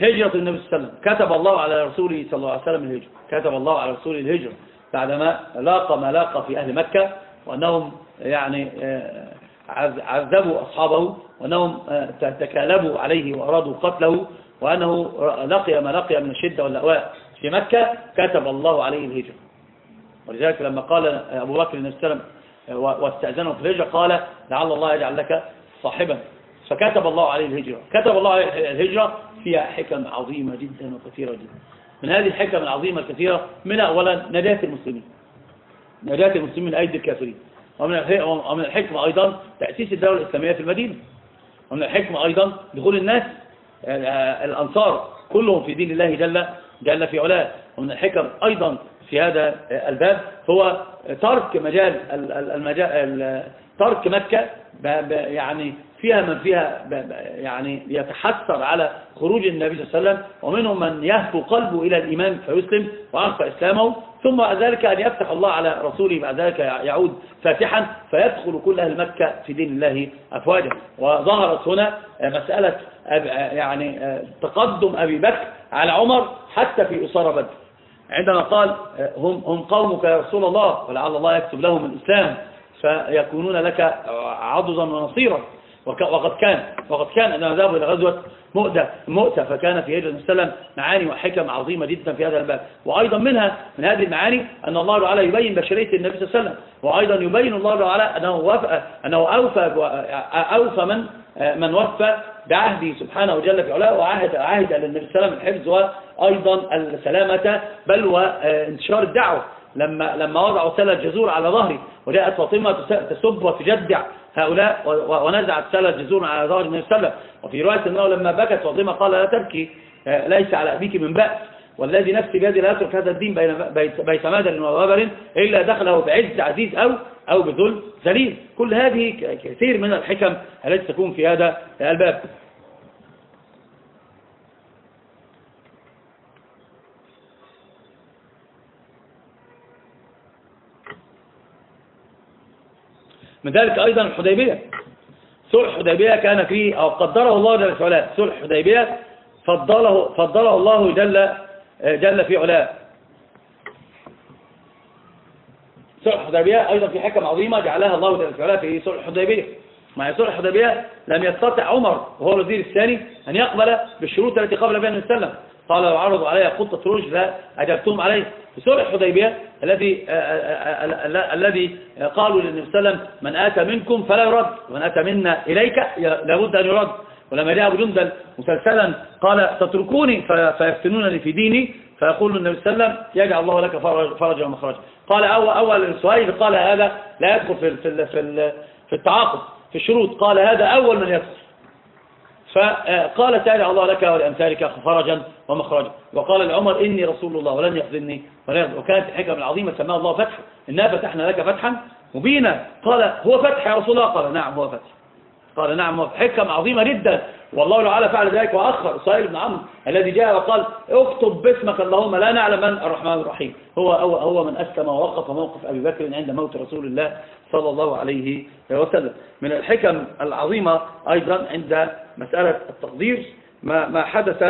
هجرة النبي صلى الله عليه وسلم. كتب الله على رسوله صلى الله عليه وسلم الهجرة. كتب الله على رسوله الهجرة. بعدما لاقى ما لاقى في أهل مكة وأنهم يعني آه، عذبوا أصحابه وأنهم آه، تكالبوا عليه وأرادوا قتله وأنه لقي ما لقي من الشدة واللأواء في مكة. كتب الله عليه الهجرة. ولذلك لما قال أبو بكر النبي صلى الله عليه وسلم واستأذنه في الهجرة قال لعل الله يجعل لك صاحبا. فكتب الله عليه الهجرة. كتب الله عليه الهجرة فيها حكم عظيمة جدا وكثيرة جدا. من هذه الحكم العظيمة الكثيرة من أولا نجاة المسلمين. نجاة المسلمين من أيدي الكافرين. ومن الحكمة أيضا تأسيس الدولة الإسلامية في المدينة. ومن الحكمة أيضا دخول الناس آه، الأنصار كلهم في دين الله جل جل في علاه. ومن الحكم أيضا في هذا الباب هو ترك مجال المجال ترك مكة يعني فيها من فيها يعني يتحسر على خروج النبي صلى الله عليه وسلم ومنهم من يهفو قلبه إلى الإيمان فيسلم ويعرف إسلامه ثم بعد ذلك أن يفتح الله على رسوله بعد ذلك يعود فاتحا فيدخل كل أهل مكة في دين الله أفواجا. وظهرت هنا مسألة يعني تقدم أبي بكر على عمر حتى في أسارة بدر. عندما قال هم, هم قومك يا رسول الله ولعل الله يكتب لهم الإسلام فيكونون لك عضدا ونصيرا. وقد كان وقد كان عندما ذهبوا إلى غزوة مؤتة فكان في هجرة السلام معاني وحكم عظيمة جدا في هذا الباب. وأيضا منها من هذه المعاني أن الله تعالى يبين بشرية النبي صلى الله عليه وسلم. وأيضا يبين الله تعالى أنه, وفى أنه أوفى, أوفى من من وفى بعهده سبحانه وجل في علاه وعهد عهد للنبي صلى الله عليه وسلم الحفظ وأيضا السلامة بل وانتشار الدعوة. لما لما وضعوا ثلاث جزور على ظهري وجاءت فاطمة تسب وتجدع هؤلاء ونزعت ثلاث جزور على ظهر النبي صلى الله عليه وسلم. وفي رواية أنه لما بكت فاطمة قال لا تبكي آه، ليس على أبيك من بأس. والذي نفسي بيدي لا يترك هذا الدين بين بيت, مدن ووبر إلا دخله بعز عزيز أو أو بذل ذليل. كل هذه كثير من الحكم التي تكون في هذا الباب. من ذلك أيضا الحديبية. صلح حديبية كان فيه أو قدره الله جل في علاه. صلح حديبية فضله, فضله الله جل, جل في علاه. صلح حديبية أيضا في حكم عظيمة جعلها الله جل في علاه في صلح حديبية. مع صلح حديبية لم يستطع عمر وهو الوزير الثاني أن يقبل بالشروط التي قبل بها النبي صلى الله عليه وسلم. قال عرضوا علي خطة رشد أجبتهم عليه. في سورة الحديبية الذي آه، آه، آه، الذي قالوا للنبي صلى الله عليه وسلم من آتى منكم فلا يرد ومن آتى منا إليك لابد أن يرد. ولما جاء أبو جندل مسلسلا قال تتركوني؟ فيفتنونني في ديني. فيقول النبي صلى الله عليه وسلم يجعل الله لك فرجا ومخرجا. قال أول, أول سهيل قال هذا لا يدخل في في في التعاقد في الشروط. قال هذا أول من يدخل. فقال تعالى الله لك ولأمثالك فرجا ومخرجا. وقال لعمر إني رسول الله ولن يخذلني وكانت الحكم العظيمة سماها الله فتح. إنا فتحنا لك فتحا مبينا. قال هو فتح يا رسول الله؟ قال نعم هو فتح. قال نعم هو حكم عظيمة جدا. والله تعالى فعل ذلك وأخر إسرائيل بن عمرو الذي جاء وقال اكتب باسمك اللهم لا نعلم من الرحمن الرحيم. هو هو هو من أسلم ووقف موقف أبي بكر عند موت رسول الله صلى الله عليه وسلم. من الحكم العظيمة أيضا عند مسألة التقدير ما ما حدث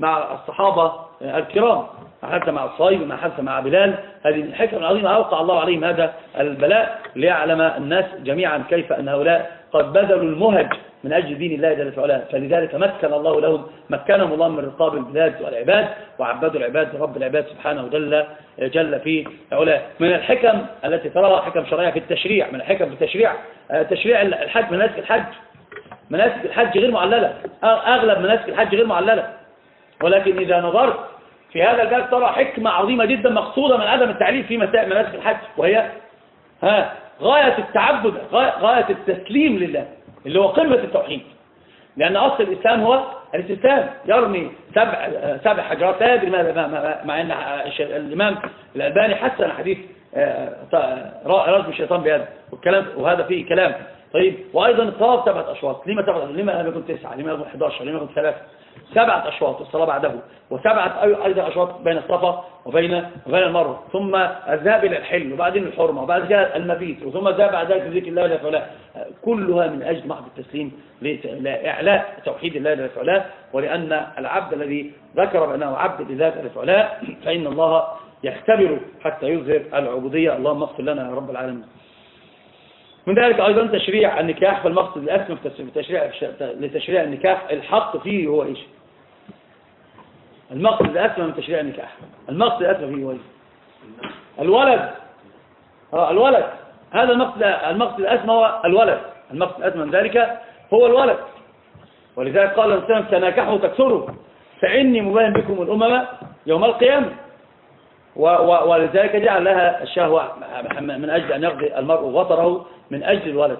مع الصحابة الكرام. ما حدث مع الصايب ما حدث مع بلال. هذه الحكم العظيمة أوقع الله عليهم هذا البلاء ليعلم الناس جميعا كيف أن هؤلاء قد بذلوا المهج من أجل دين الله جل وعلا. فلذلك مكن الله لهم مكنهم الله من رقاب البلاد والعباد وعبدوا العباد رب العباد سبحانه جل جل في علاه من الحكم التي تراها حكم شرعية في التشريع من الحكم في التشريع تشريع الحج مناسك الحج. مناسك الحج غير معللة. أغلب مناسك الحج غير معللة. ولكن إذا نظرت في هذا الباب ترى حكمة عظيمة جدا مقصودة من عدم التعليل في مسائل مناسك الحج. وهي ها غاية التعبد غاية التسليم لله اللي هو قمة التوحيد. لأن أصل الإسلام هو الاستسلام يرمي سبع سبع حجرات. لا يدري ماذا مع أن الإمام الألباني حسن حديث آه، رجم الشيطان بهذا والكلام وهذا فيه كلام. طيب وأيضا الطواف سبعة أشواط. لما سبعة لما لم يكن تسعة لما يكن 11 لما يكن ثلاثة. سبعة أشواط الصلاة بعده وسبعة أيضا أشواط بين الصفا وبين وبين المروة. ثم الذهاب إلى الحل وبعدين الحرمة وبعد كده المبيت وثم الذهاب بعد ذلك لذكر الله جل كلها من أجل محض التسليم لإعلاء توحيد الله جل وعلا. ولأن العبد الذي ذكر بأنه عبد لله جل وعلا فإن الله يختبر حتى يظهر العبودية. اللهم اغفر لنا يا رب العالمين. من ذلك أيضا تشريع النكاح فالمقصد الأسمى في تشريع لتشريع النكاح الحق فيه هو إيش؟ المقصد الأسمى من تشريع النكاح. المقصد الأسمى فيه هو إيش؟ الولد. آه الولد. هذا المقصد المقصد الأسمى هو الولد. المقصد الأسمى من ذلك هو الولد. ولذلك قال الإنسان تناكحوا تكسروا فإني مبين بكم الأمم يوم القيامة. ولذلك جعل لها الشهوة من أجل أن يقضي المرء وطره من أجل الولد.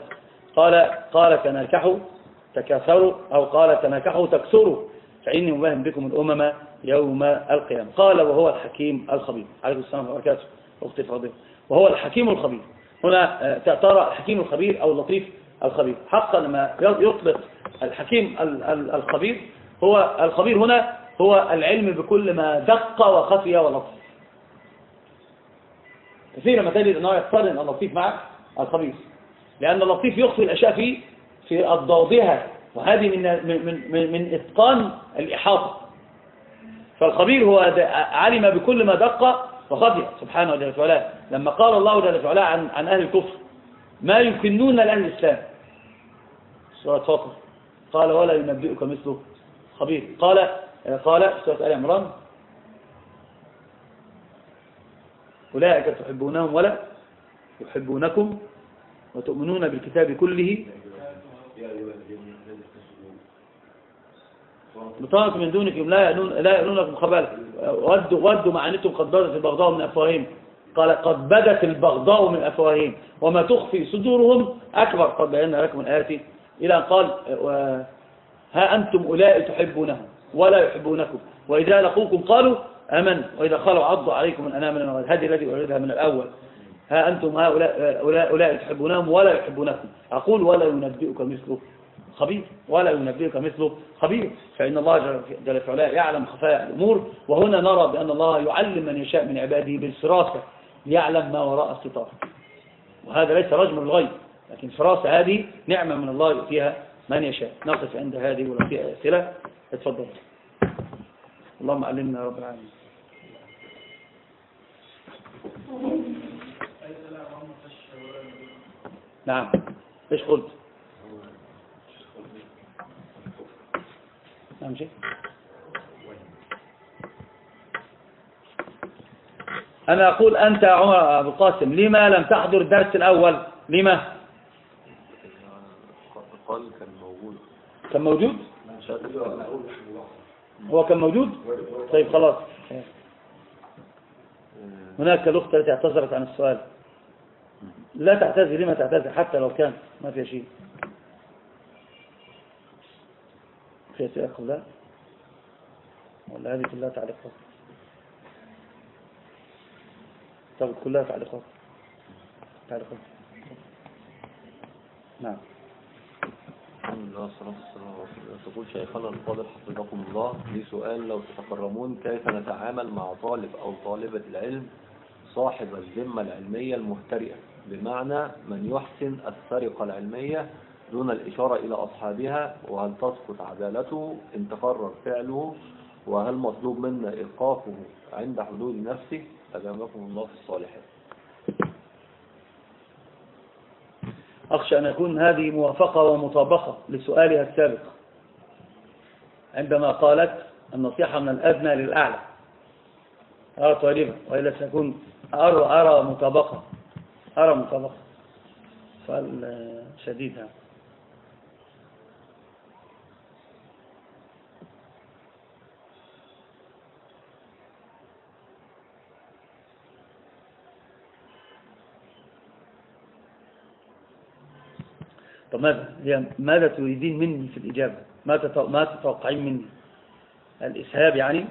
قال قال تناكحوا تكاثروا أو قال تناكحوا تكسروا فإني مباهم بكم الأمم يوم القيامة. قال وهو الحكيم الخبير. عليه السلام وبركاته أختي الفاضلة وهو الحكيم الخبير. هنا آه، ترى الحكيم الخبير أو اللطيف الخبير. حقا لما يطلق الحكيم الخبير هو الخبير هنا هو العلم بكل ما دق وخفي ولطف. كثيرا ما تجد أنه يقترن اللطيف مع الخبيث. لأن اللطيف يخفي الأشياء في في أضدادها وهذه من من من, من إتقان الإحاطة. فالخبير هو علم بكل ما دق وخفي. سبحانه وتعالى لما قال الله جل وعلا عن عن أهل الكفر ما يمكنون لأهل الإسلام. سورة فاطر. قال ولا ينبئك مثله. خبير. قال قال سورة آل عمران أولئك تحبونهم ولا يحبونكم وتؤمنون بالكتاب كله. بطانة من دونكم لا يألون لا يألونكم خبالا ودوا ودوا معنتم قد بدت البغضاء من أفواههم. قال قد بدت البغضاء من أفواههم. وما تخفي صدورهم أكبر. قد بينا لكم الآيات إلى أن قال ها أنتم أولئك تحبونهم ولا يحبونكم. وإذا لقوكم قالوا أمن وإذا خلوا عضوا عليكم من هذه الذي أريدها من الأول. ها أنتم هؤلاء أولاء تحبونهم ولا يحبونكم. أقول ولا ينبئك مثله خبير ولا ينبئك مثله خبير. فإن الله جل في علاه يعلم خفايا الأمور. وهنا نرى بأن الله يعلم من يشاء من عباده بالفراسة ليعلم ما وراء الستار وهذا ليس رجم الغيب لكن فراسة هذه نعمة من الله يؤتيها من يشاء. نقف عند هذه ولو في أسئلة. اتفضل. اللهم علمنا رب العالمين. نعم. إيش قلت؟ نعم شيء أنا أقول أنت يا عمر أبو القاسم لما لم تحضر الدرس الأول؟ لما؟ قال كان موجود. كان موجود؟ هو كان موجود؟ طيب خلاص. هناك الأخت التي اعتذرت عن السؤال. لا تعتذر لما تعتذر؟ حتى لو كان ما فيها شيء. في أسئلة قبلها ولا هذه كلها تعليقات. طب كلها تعليقات. تعليقات. نعم. الحمد لله والصلاة والسلام. على رسول الله تقول شيخنا الفاضل حفظكم الله لي سؤال لو تتكرمون كيف نتعامل مع طالب أو طالبة العلم صاحب الذمة العلمية المهترئة بمعنى من يحسن السرقة العلمية دون الإشارة إلى أصحابها وهل تسقط عدالته إن تقرر فعله وهل مطلوب منا إيقافه عند حدود نفسه؟ أجابكم الله في الصالحات أخشى أن يكون هذه موافقة ومطابقة لسؤالها السابق عندما قالت النصيحة من الأدنى للأعلى. أرى طالبا وإلا سيكون أرى, أرى مطابقة. أرى مطابقة. سؤال شديد هذا. طب ماذا تريدين مني في الإجابة؟ ما ما تتوقعين مني؟ الإسهاب يعني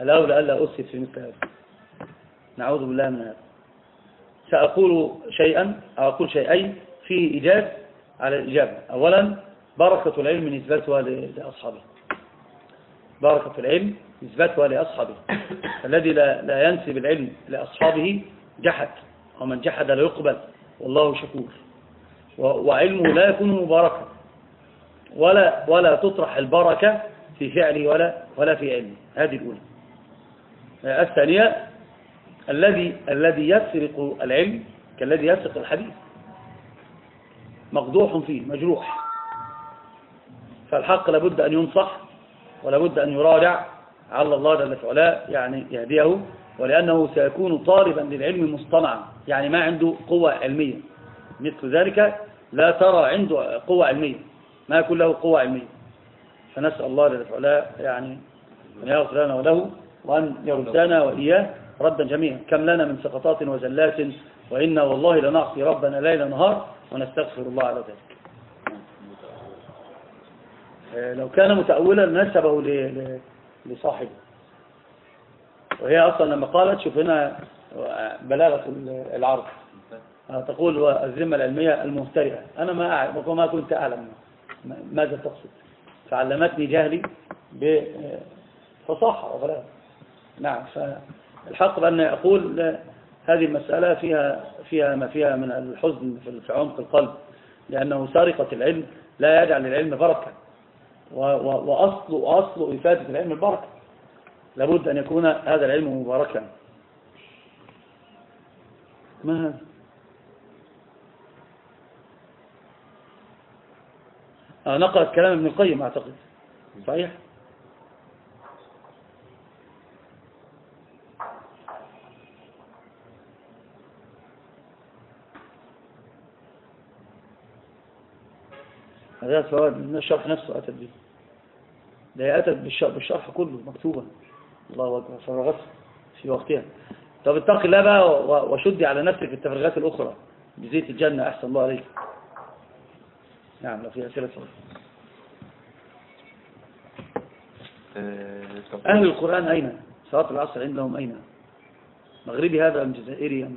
الأولى ألا أسهب في مثل هذا. نعوذ بالله من هذا. سأقول شيئا أو أقول شيئين فيه إيجاز على الإجابة. أولا بركة العلم نسبتها لأصحابه. بركة العلم نسبتها لأصحابه. الذي لا, لا ينسب العلم لأصحابه جحد ومن جحد لا يقبل. والله شكور. وعلمه لا يكون مباركا. ولا ولا تطرح البركة في فعله ولا ولا في علمه هذه الأولى. الثانية الذي الذي يسرق العلم كالذي يسرق الحديث. مقدوح فيه مجروح. فالحق لابد أن ينصح ولابد أن يراجع. على الله جل وعلا يعني يهديه ولأنه سيكون طالبا للعلم مصطنعا يعني ما عنده قوة علمية. مثل ذلك لا ترى عنده قوة علمية. ما يكون له قوة علمية. فنسأل الله جل وعلا يعني أن يغفر لنا وله وأن يردنا وإياه ردا جميعا. كم لنا من سقطات وزلات وإنا والله لنعصي ربنا ليل نهار ونستغفر الله على ذلك. آه، لو كان متأولا نسبه لصاحبه. وهي أصلا لما قالت شوف هنا بلاغة العرض. تقول الذمة العلمية المهترئة. أنا ما أعلم ما كنت أعلم. ماذا تقصد؟ فعلمتني جهلي بفصاحة وبلاغة نعم فالحق بأن أقول هذه المسألة فيها فيها ما فيها من الحزن في عمق القلب لأنه سارقة العلم لا يجعل العلم بركة. وأصل أصل إفادة العلم البركة لابد أن يكون هذا العلم مباركا. ما هذا؟ آه، نقرأ كلام ابن القيم أعتقد. صحيح؟ هذا فوائد من الشرح نفسه أتت به ده أتت بالشرح كله مكتوبا. الله أكبر فرغت في وقتها. طب اتق الله بقى وشدي على نفسك في التفرغات الأخرى. بزيت الجنة أحسن الله عليك. نعم لو في أسئلة. آه، أهل القرآن أين؟ صلاة العصر عندهم أين؟ مغربي هذا أم جزائري أم؟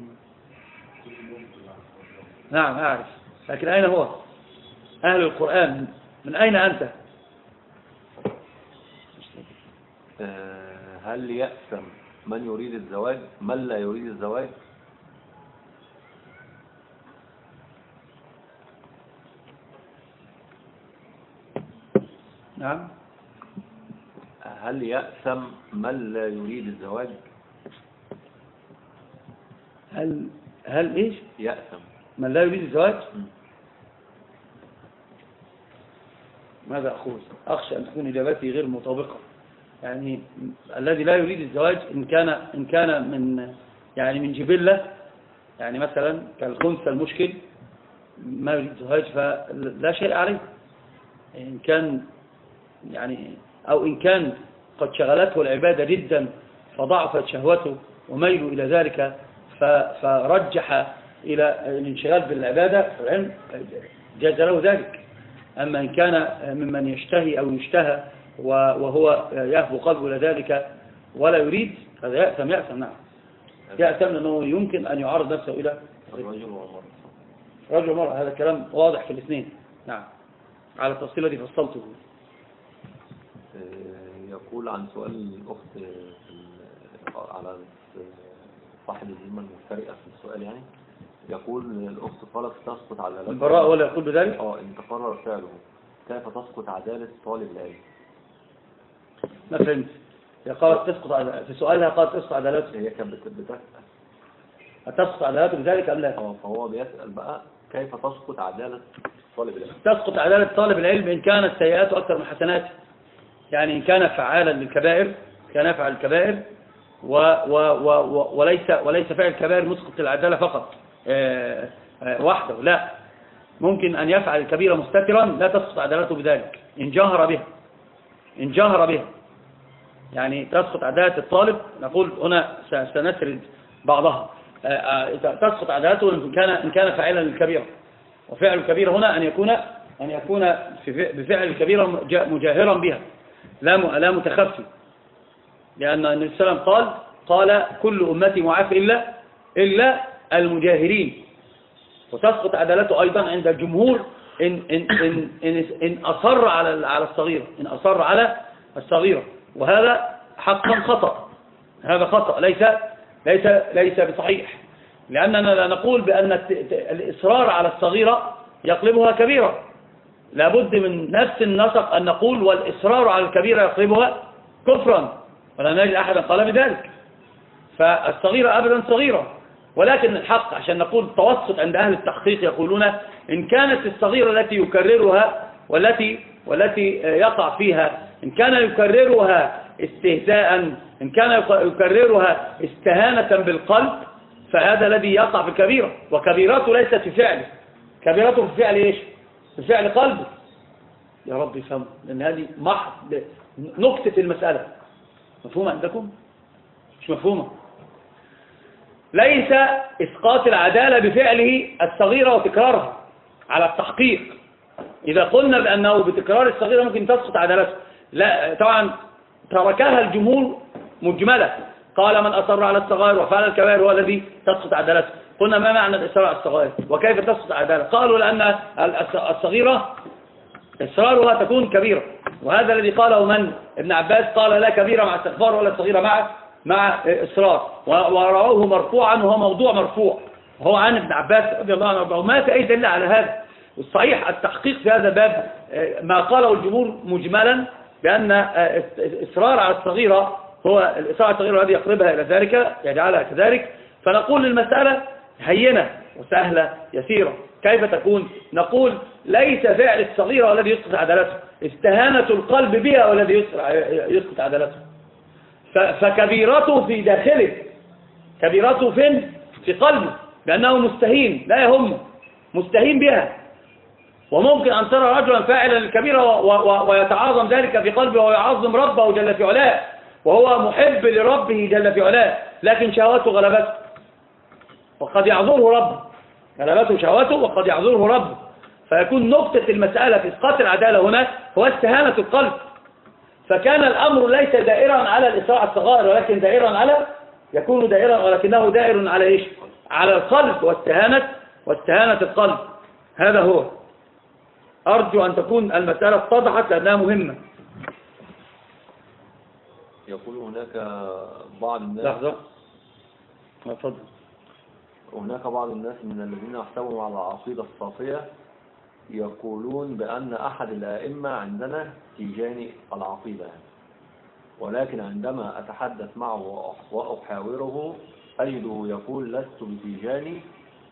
نعم أعرف. لكن أين هو؟ أهل القرآن من أين أنت؟ آه، هل يأثم من يريد الزواج؟ من لا يريد الزواج؟ نعم. هل يأثم من لا يريد الزواج؟ هل هل إيش؟ يأثم. من لا يريد الزواج؟ م. ماذا أقول؟ أخشى أن تكون إجابتي غير مطابقة. يعني الذي لا يريد الزواج إن كان إن كان من يعني من جبلة يعني مثلا كالخنثى المشكل ما يريد الزواج فلا شيء عليه. إن كان يعني أو إن كان قد شغلته العبادة جدا فضعفت شهوته وميله إلى ذلك فرجح إلى الانشغال بالعبادة فالعلم جاز له ذلك. أما إن كان ممن يشتهي أو يشتهى وهو يهفو قلبه إلى ذلك ولا يريد هذا يأثم يأثم نعم. يأثم لأنه يمكن أن يعرض نفسه إلى الرجل والمرأة رجل ومرأة. هذا كلام واضح في الاثنين. نعم. على التفصيل الذي فصلته. يقول عن سؤال الأخت على صاحب الذمة المفترئة في السؤال يعني. يقول الأخت قالت تسقط عدالة البراء ولا يقول بذلك؟ آه إن تقرر فعله. كيف تسقط عدالة طالب العلم؟ ما فهمت. هي قالت تسقط في سؤالها قالت تسقط عدالته. هي كانت بت- بتسأل. هتسقط عدالته بذلك أم لا؟ آه فهو بيسأل بقى كيف تسقط عدالة طالب العلم؟ تسقط عدالة طالب العلم إن كانت سيئاته أكثر من حسناته. يعني إن كان فعالا للكبائر كان يفعل الكبائر و و و و وليس وليس فعل الكبائر مسقط العدالة فقط. آه، آه، وحده لا. ممكن أن يفعل الكبيرة مستترا لا تسقط عدالته بذلك. إن جاهر بها إن جاهر بها يعني تسقط عدالة الطالب نقول هنا سنسرد بعضها. آه، تسقط عدالته إن كان إن كان فاعلا للكبيرة وفعل الكبيرة هنا أن يكون أن يكون بفعل الكبيرة مجا- مجاهرا بها. لا لا متخفي. لأن النبي صلى الله عليه وسلم قال قال كل أمتي معاف إلا إلا المجاهرين. وتسقط عدالته أيضا عند الجمهور إن إن إن إن, إن أصر على على الصغيرة إن أصر على الصغيرة. وهذا حقا خطأ. هذا خطأ. ليس ليس ليس بصحيح. لأننا لا نقول بأن الإصرار على الصغيرة يقلبها كبيرة لابد من نفس النسق أن نقول والإصرار على الكبيرة يقلبها كفرا ولا نجد أحدا قال بذلك. فالصغيرة أبدا صغيرة ولكن الحق عشان نقول توسط عند أهل التحقيق يقولون إن كانت الصغيرة التي يكررها والتي والتي يقع فيها إن كان يكررها استهزاء إن كان يكررها استهانة بالقلب فهذا الذي يقع في الكبيرة وكبيرته ليست في فعله. كبيرته في فعل إيش؟ في فعل قلبه. يا رب يفهم لأن هذه محض نكتة المسألة. مفهومة عندكم؟ مش مفهومة. ليس إسقاط العدالة بفعله الصغيرة وتكرارها على التحقيق. إذا قلنا بأنه بتكرار الصغيرة ممكن تسقط عدالته. لا طبعا تركها الجمهور مجملة. قال من أصر على الصغائر وفعل الكبائر هو الذي تسقط عدالته. قلنا ما معنى الإصرار على الصغائر وكيف تسقط عدالة؟ قالوا لأن الصغيرة إصرارها تكون كبيرة. وهذا الذي قاله من؟ ابن عباس قال لا كبيرة مع استغفار ولا صغيرة مع مع إصرار. ورواه مرفوعا وهو موضوع مرفوع. هو عن ابن عباس رضي الله عنه وما في أي دليل على هذا. والصحيح التحقيق في هذا الباب ما قاله الجمهور مجملا بأن إصرار على الصغيرة هو الإصرار على الصغيرة الذي يقربها إلى ذلك يجعلها كذلك. فنقول للمسألة هينة وسهلة يسيرة. كيف تكون؟ نقول ليس فعل الصغيرة الذي يسقط عدالته استهانة القلب بها والذي يسقط عدالته فكبيرته في داخله كبيرته فين؟ في قلبه. لأنه مستهين. لا يهم. مستهين بها. وممكن أن ترى رجلا فاعلا الكبيرة ويتعاظم ذلك في قلبه ويعظم ربه جل في علاه. وهو محب لربه جل في علاه. لكن شهواته غلبته. وقد يعذره ربه غلبته شهواته وقد يعذره ربه فيكون نقطة المسألة في إسقاط العدالة هنا هو استهانة القلب. فكان الأمر ليس دائرا على الإسراع الصغائر ولكن دائرا على يكون دائرا ولكنه دائر على إيش؟ على القلب واستهانة واستهانة القلب. هذا هو. أرجو أن تكون المسألة اتضحت لأنها مهمة. يقول هناك بعض الناس لحظة. اتفضل. هناك بعض الناس من الذين يحتووا على العقيدة الصافية يقولون بأن أحد الأئمة عندنا تيجاني العقيدة ولكن عندما أتحدث معه وأحاوره أجده يقول لست بتيجاني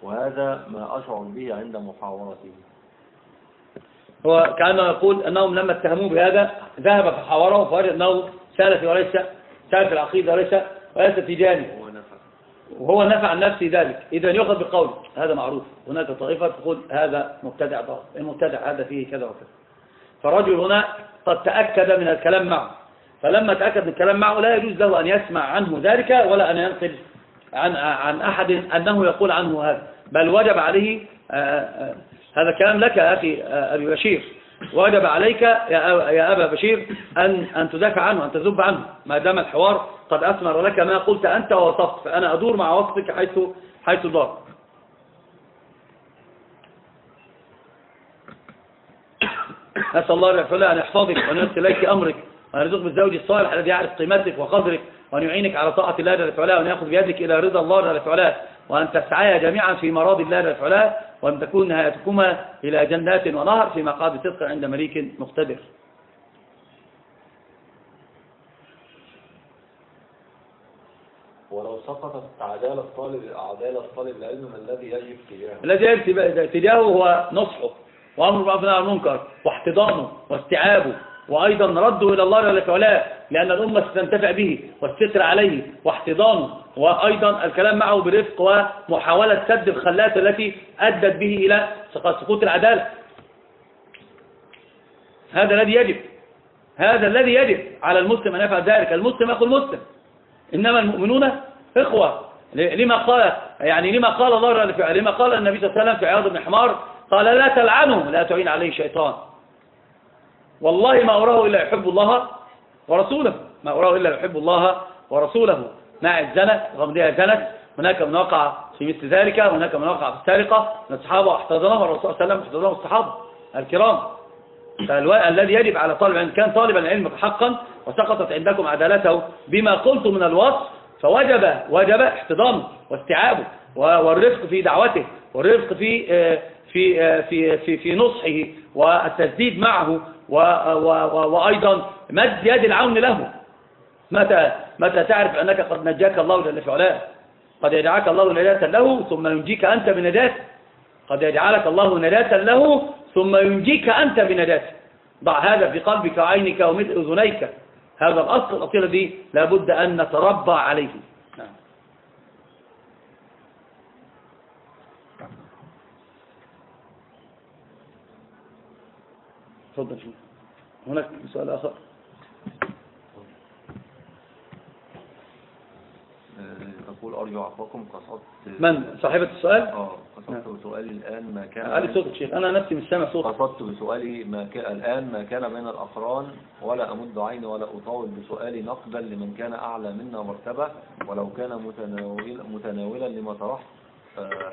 وهذا ما أشعر به عند محاورته. هو كأنه يقول أنهم لما اتهموه بهذا ذهب فحاوره فوجد أنه سلفي وليس سلفي العقيدة وليس وليس تيجاني. وهو نفع عن نفسه ذلك. إذا يؤخذ بقول هذا معروف. هناك طائفة تقول هذا مبتدع ضار المبتدع هذا فيه كذا وكذا. فالرجل هنا قد تأكد من الكلام معه. فلما تأكد من الكلام معه لا يجوز له أن يسمع عنه ذلك ولا أن ينقل عن عن أحد أنه يقول عنه هذا. بل وجب عليه آه، آه، هذا كلام لك يا أخي آه، أبي بشير. وجب عليك يا أبا بشير أن أن تدافع عنه أن تذب عنه. ما دام الحوار قد أثمر لك ما قلت أنت ووصفت فأنا أدور مع وصفك حيث حيث دار. أسأل الله العفو أن يحفظك وأن يسر إليك أمرك وأن يرزقك بالزوج الصالح الذي يعرف قيمتك وقدرك وأن يعينك على طاعة الله جل وعلا وأن يأخذ بيدك إلى رضا الله جل وعلا وأن تسعيا جميعا في مراضي الله جل وعلا وأن تكون نهايتكما إلى جنات ونهر في مقعد صدق عند مليك مقتدر ولو سقطت عدالة طالب عدالة طالب العلم ما الذي يجب تجاهه الذي يجب تجاهه هو نصحه وأمر بالمعروف والنهي عن المنكر واحتضانه واستيعابه. وأيضا رده إلى الله جل وعلا لأن الأمة ستنتفع به والستر عليه واحتضانه. وأيضا الكلام معه برفق ومحاولة سد الخلات التي أدت به إلى سقوط العدالة. هذا الذي يجب هذا الذي يجب على المسلم أن يفعل ذلك. المسلم أخو المسلم. إنما المؤمنون إخوة. لما قال يعني لما قال الله لما قال النبي صلى الله عليه وسلم في عياض بن حمار قال لا تلعنه لا تعين عليه شيطان. والله ما أراه إلا يحب الله ورسوله. ما أراه إلا يحب الله ورسوله. مع الزنة غمدها زنت هناك من وقع في مثل ذلك هناك من وقع في السرقة. من الصحابة احتضنهم الرسول صلى الله عليه وسلم الصحابة الكرام. الذي يجب على طالب العلم كان طالبا العلم حقا وسقطت عندكم عدالته بما قلت من الوصف فوجب وجب احتضانه واستيعابه والرفق في دعوته والرفق في في في في في نصحه والتسديد معه وأيضا مد يد العون له. متى متى تعرف أنك قد نجاك الله جل في علاه؟ قد يجعلك الله نجاة له ثم ينجيك أنت بنجاته قد يجعلك الله نجاة له ثم ينجيك أنت بنجاته ضع هذا في قلبك وعينك ومثل أذنيك. هذا الأصل الأصيل الذي لابد أن نتربى عليه نعم. تفضل. هناك سؤال آخر. تقول أرجو عفوكم قصدت من؟ صاحبة السؤال؟ آه قصدت نعم. بسؤالي الآن ما كان علي صوتك شيخ. أنا نفسي مش سامع صوتك. قصدت بسؤالي ما كان الآن ما كان بين الأقران ولا أمد عيني ولا أطاول بسؤالي نقدا لمن كان أعلى منا مرتبة ولو كان متناولا متناولا لما طرحت آه،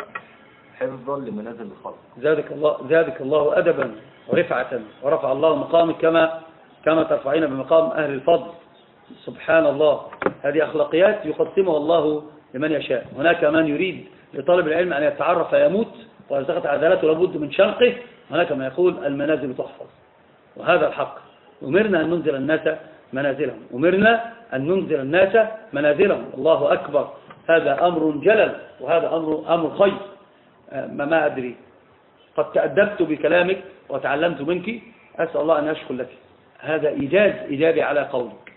حفظا لمنازل الخلق. زادك الله زادك الله أدبا. ورفعة ورفع الله مقامك كما كما ترفعين بمقام أهل الفضل. سبحان الله. هذه أخلاقيات يقسمها الله لمن يشاء. هناك من يريد لطالب العلم أن يتعرف يموت وإذا سقط عدالته لابد من شنقه هناك من يقول المنازل تحفظ. وهذا الحق. أمرنا أن ننزل الناس منازلهم. أمرنا أن ننزل الناس منازلهم. الله أكبر. هذا أمر جلل وهذا أمر, أمر خير. ما, ما أدري. قد تأدبت بكلامك وتعلمت منك أسأل الله أن يشكر لك. هذا إيجاز إيجابي على قولك.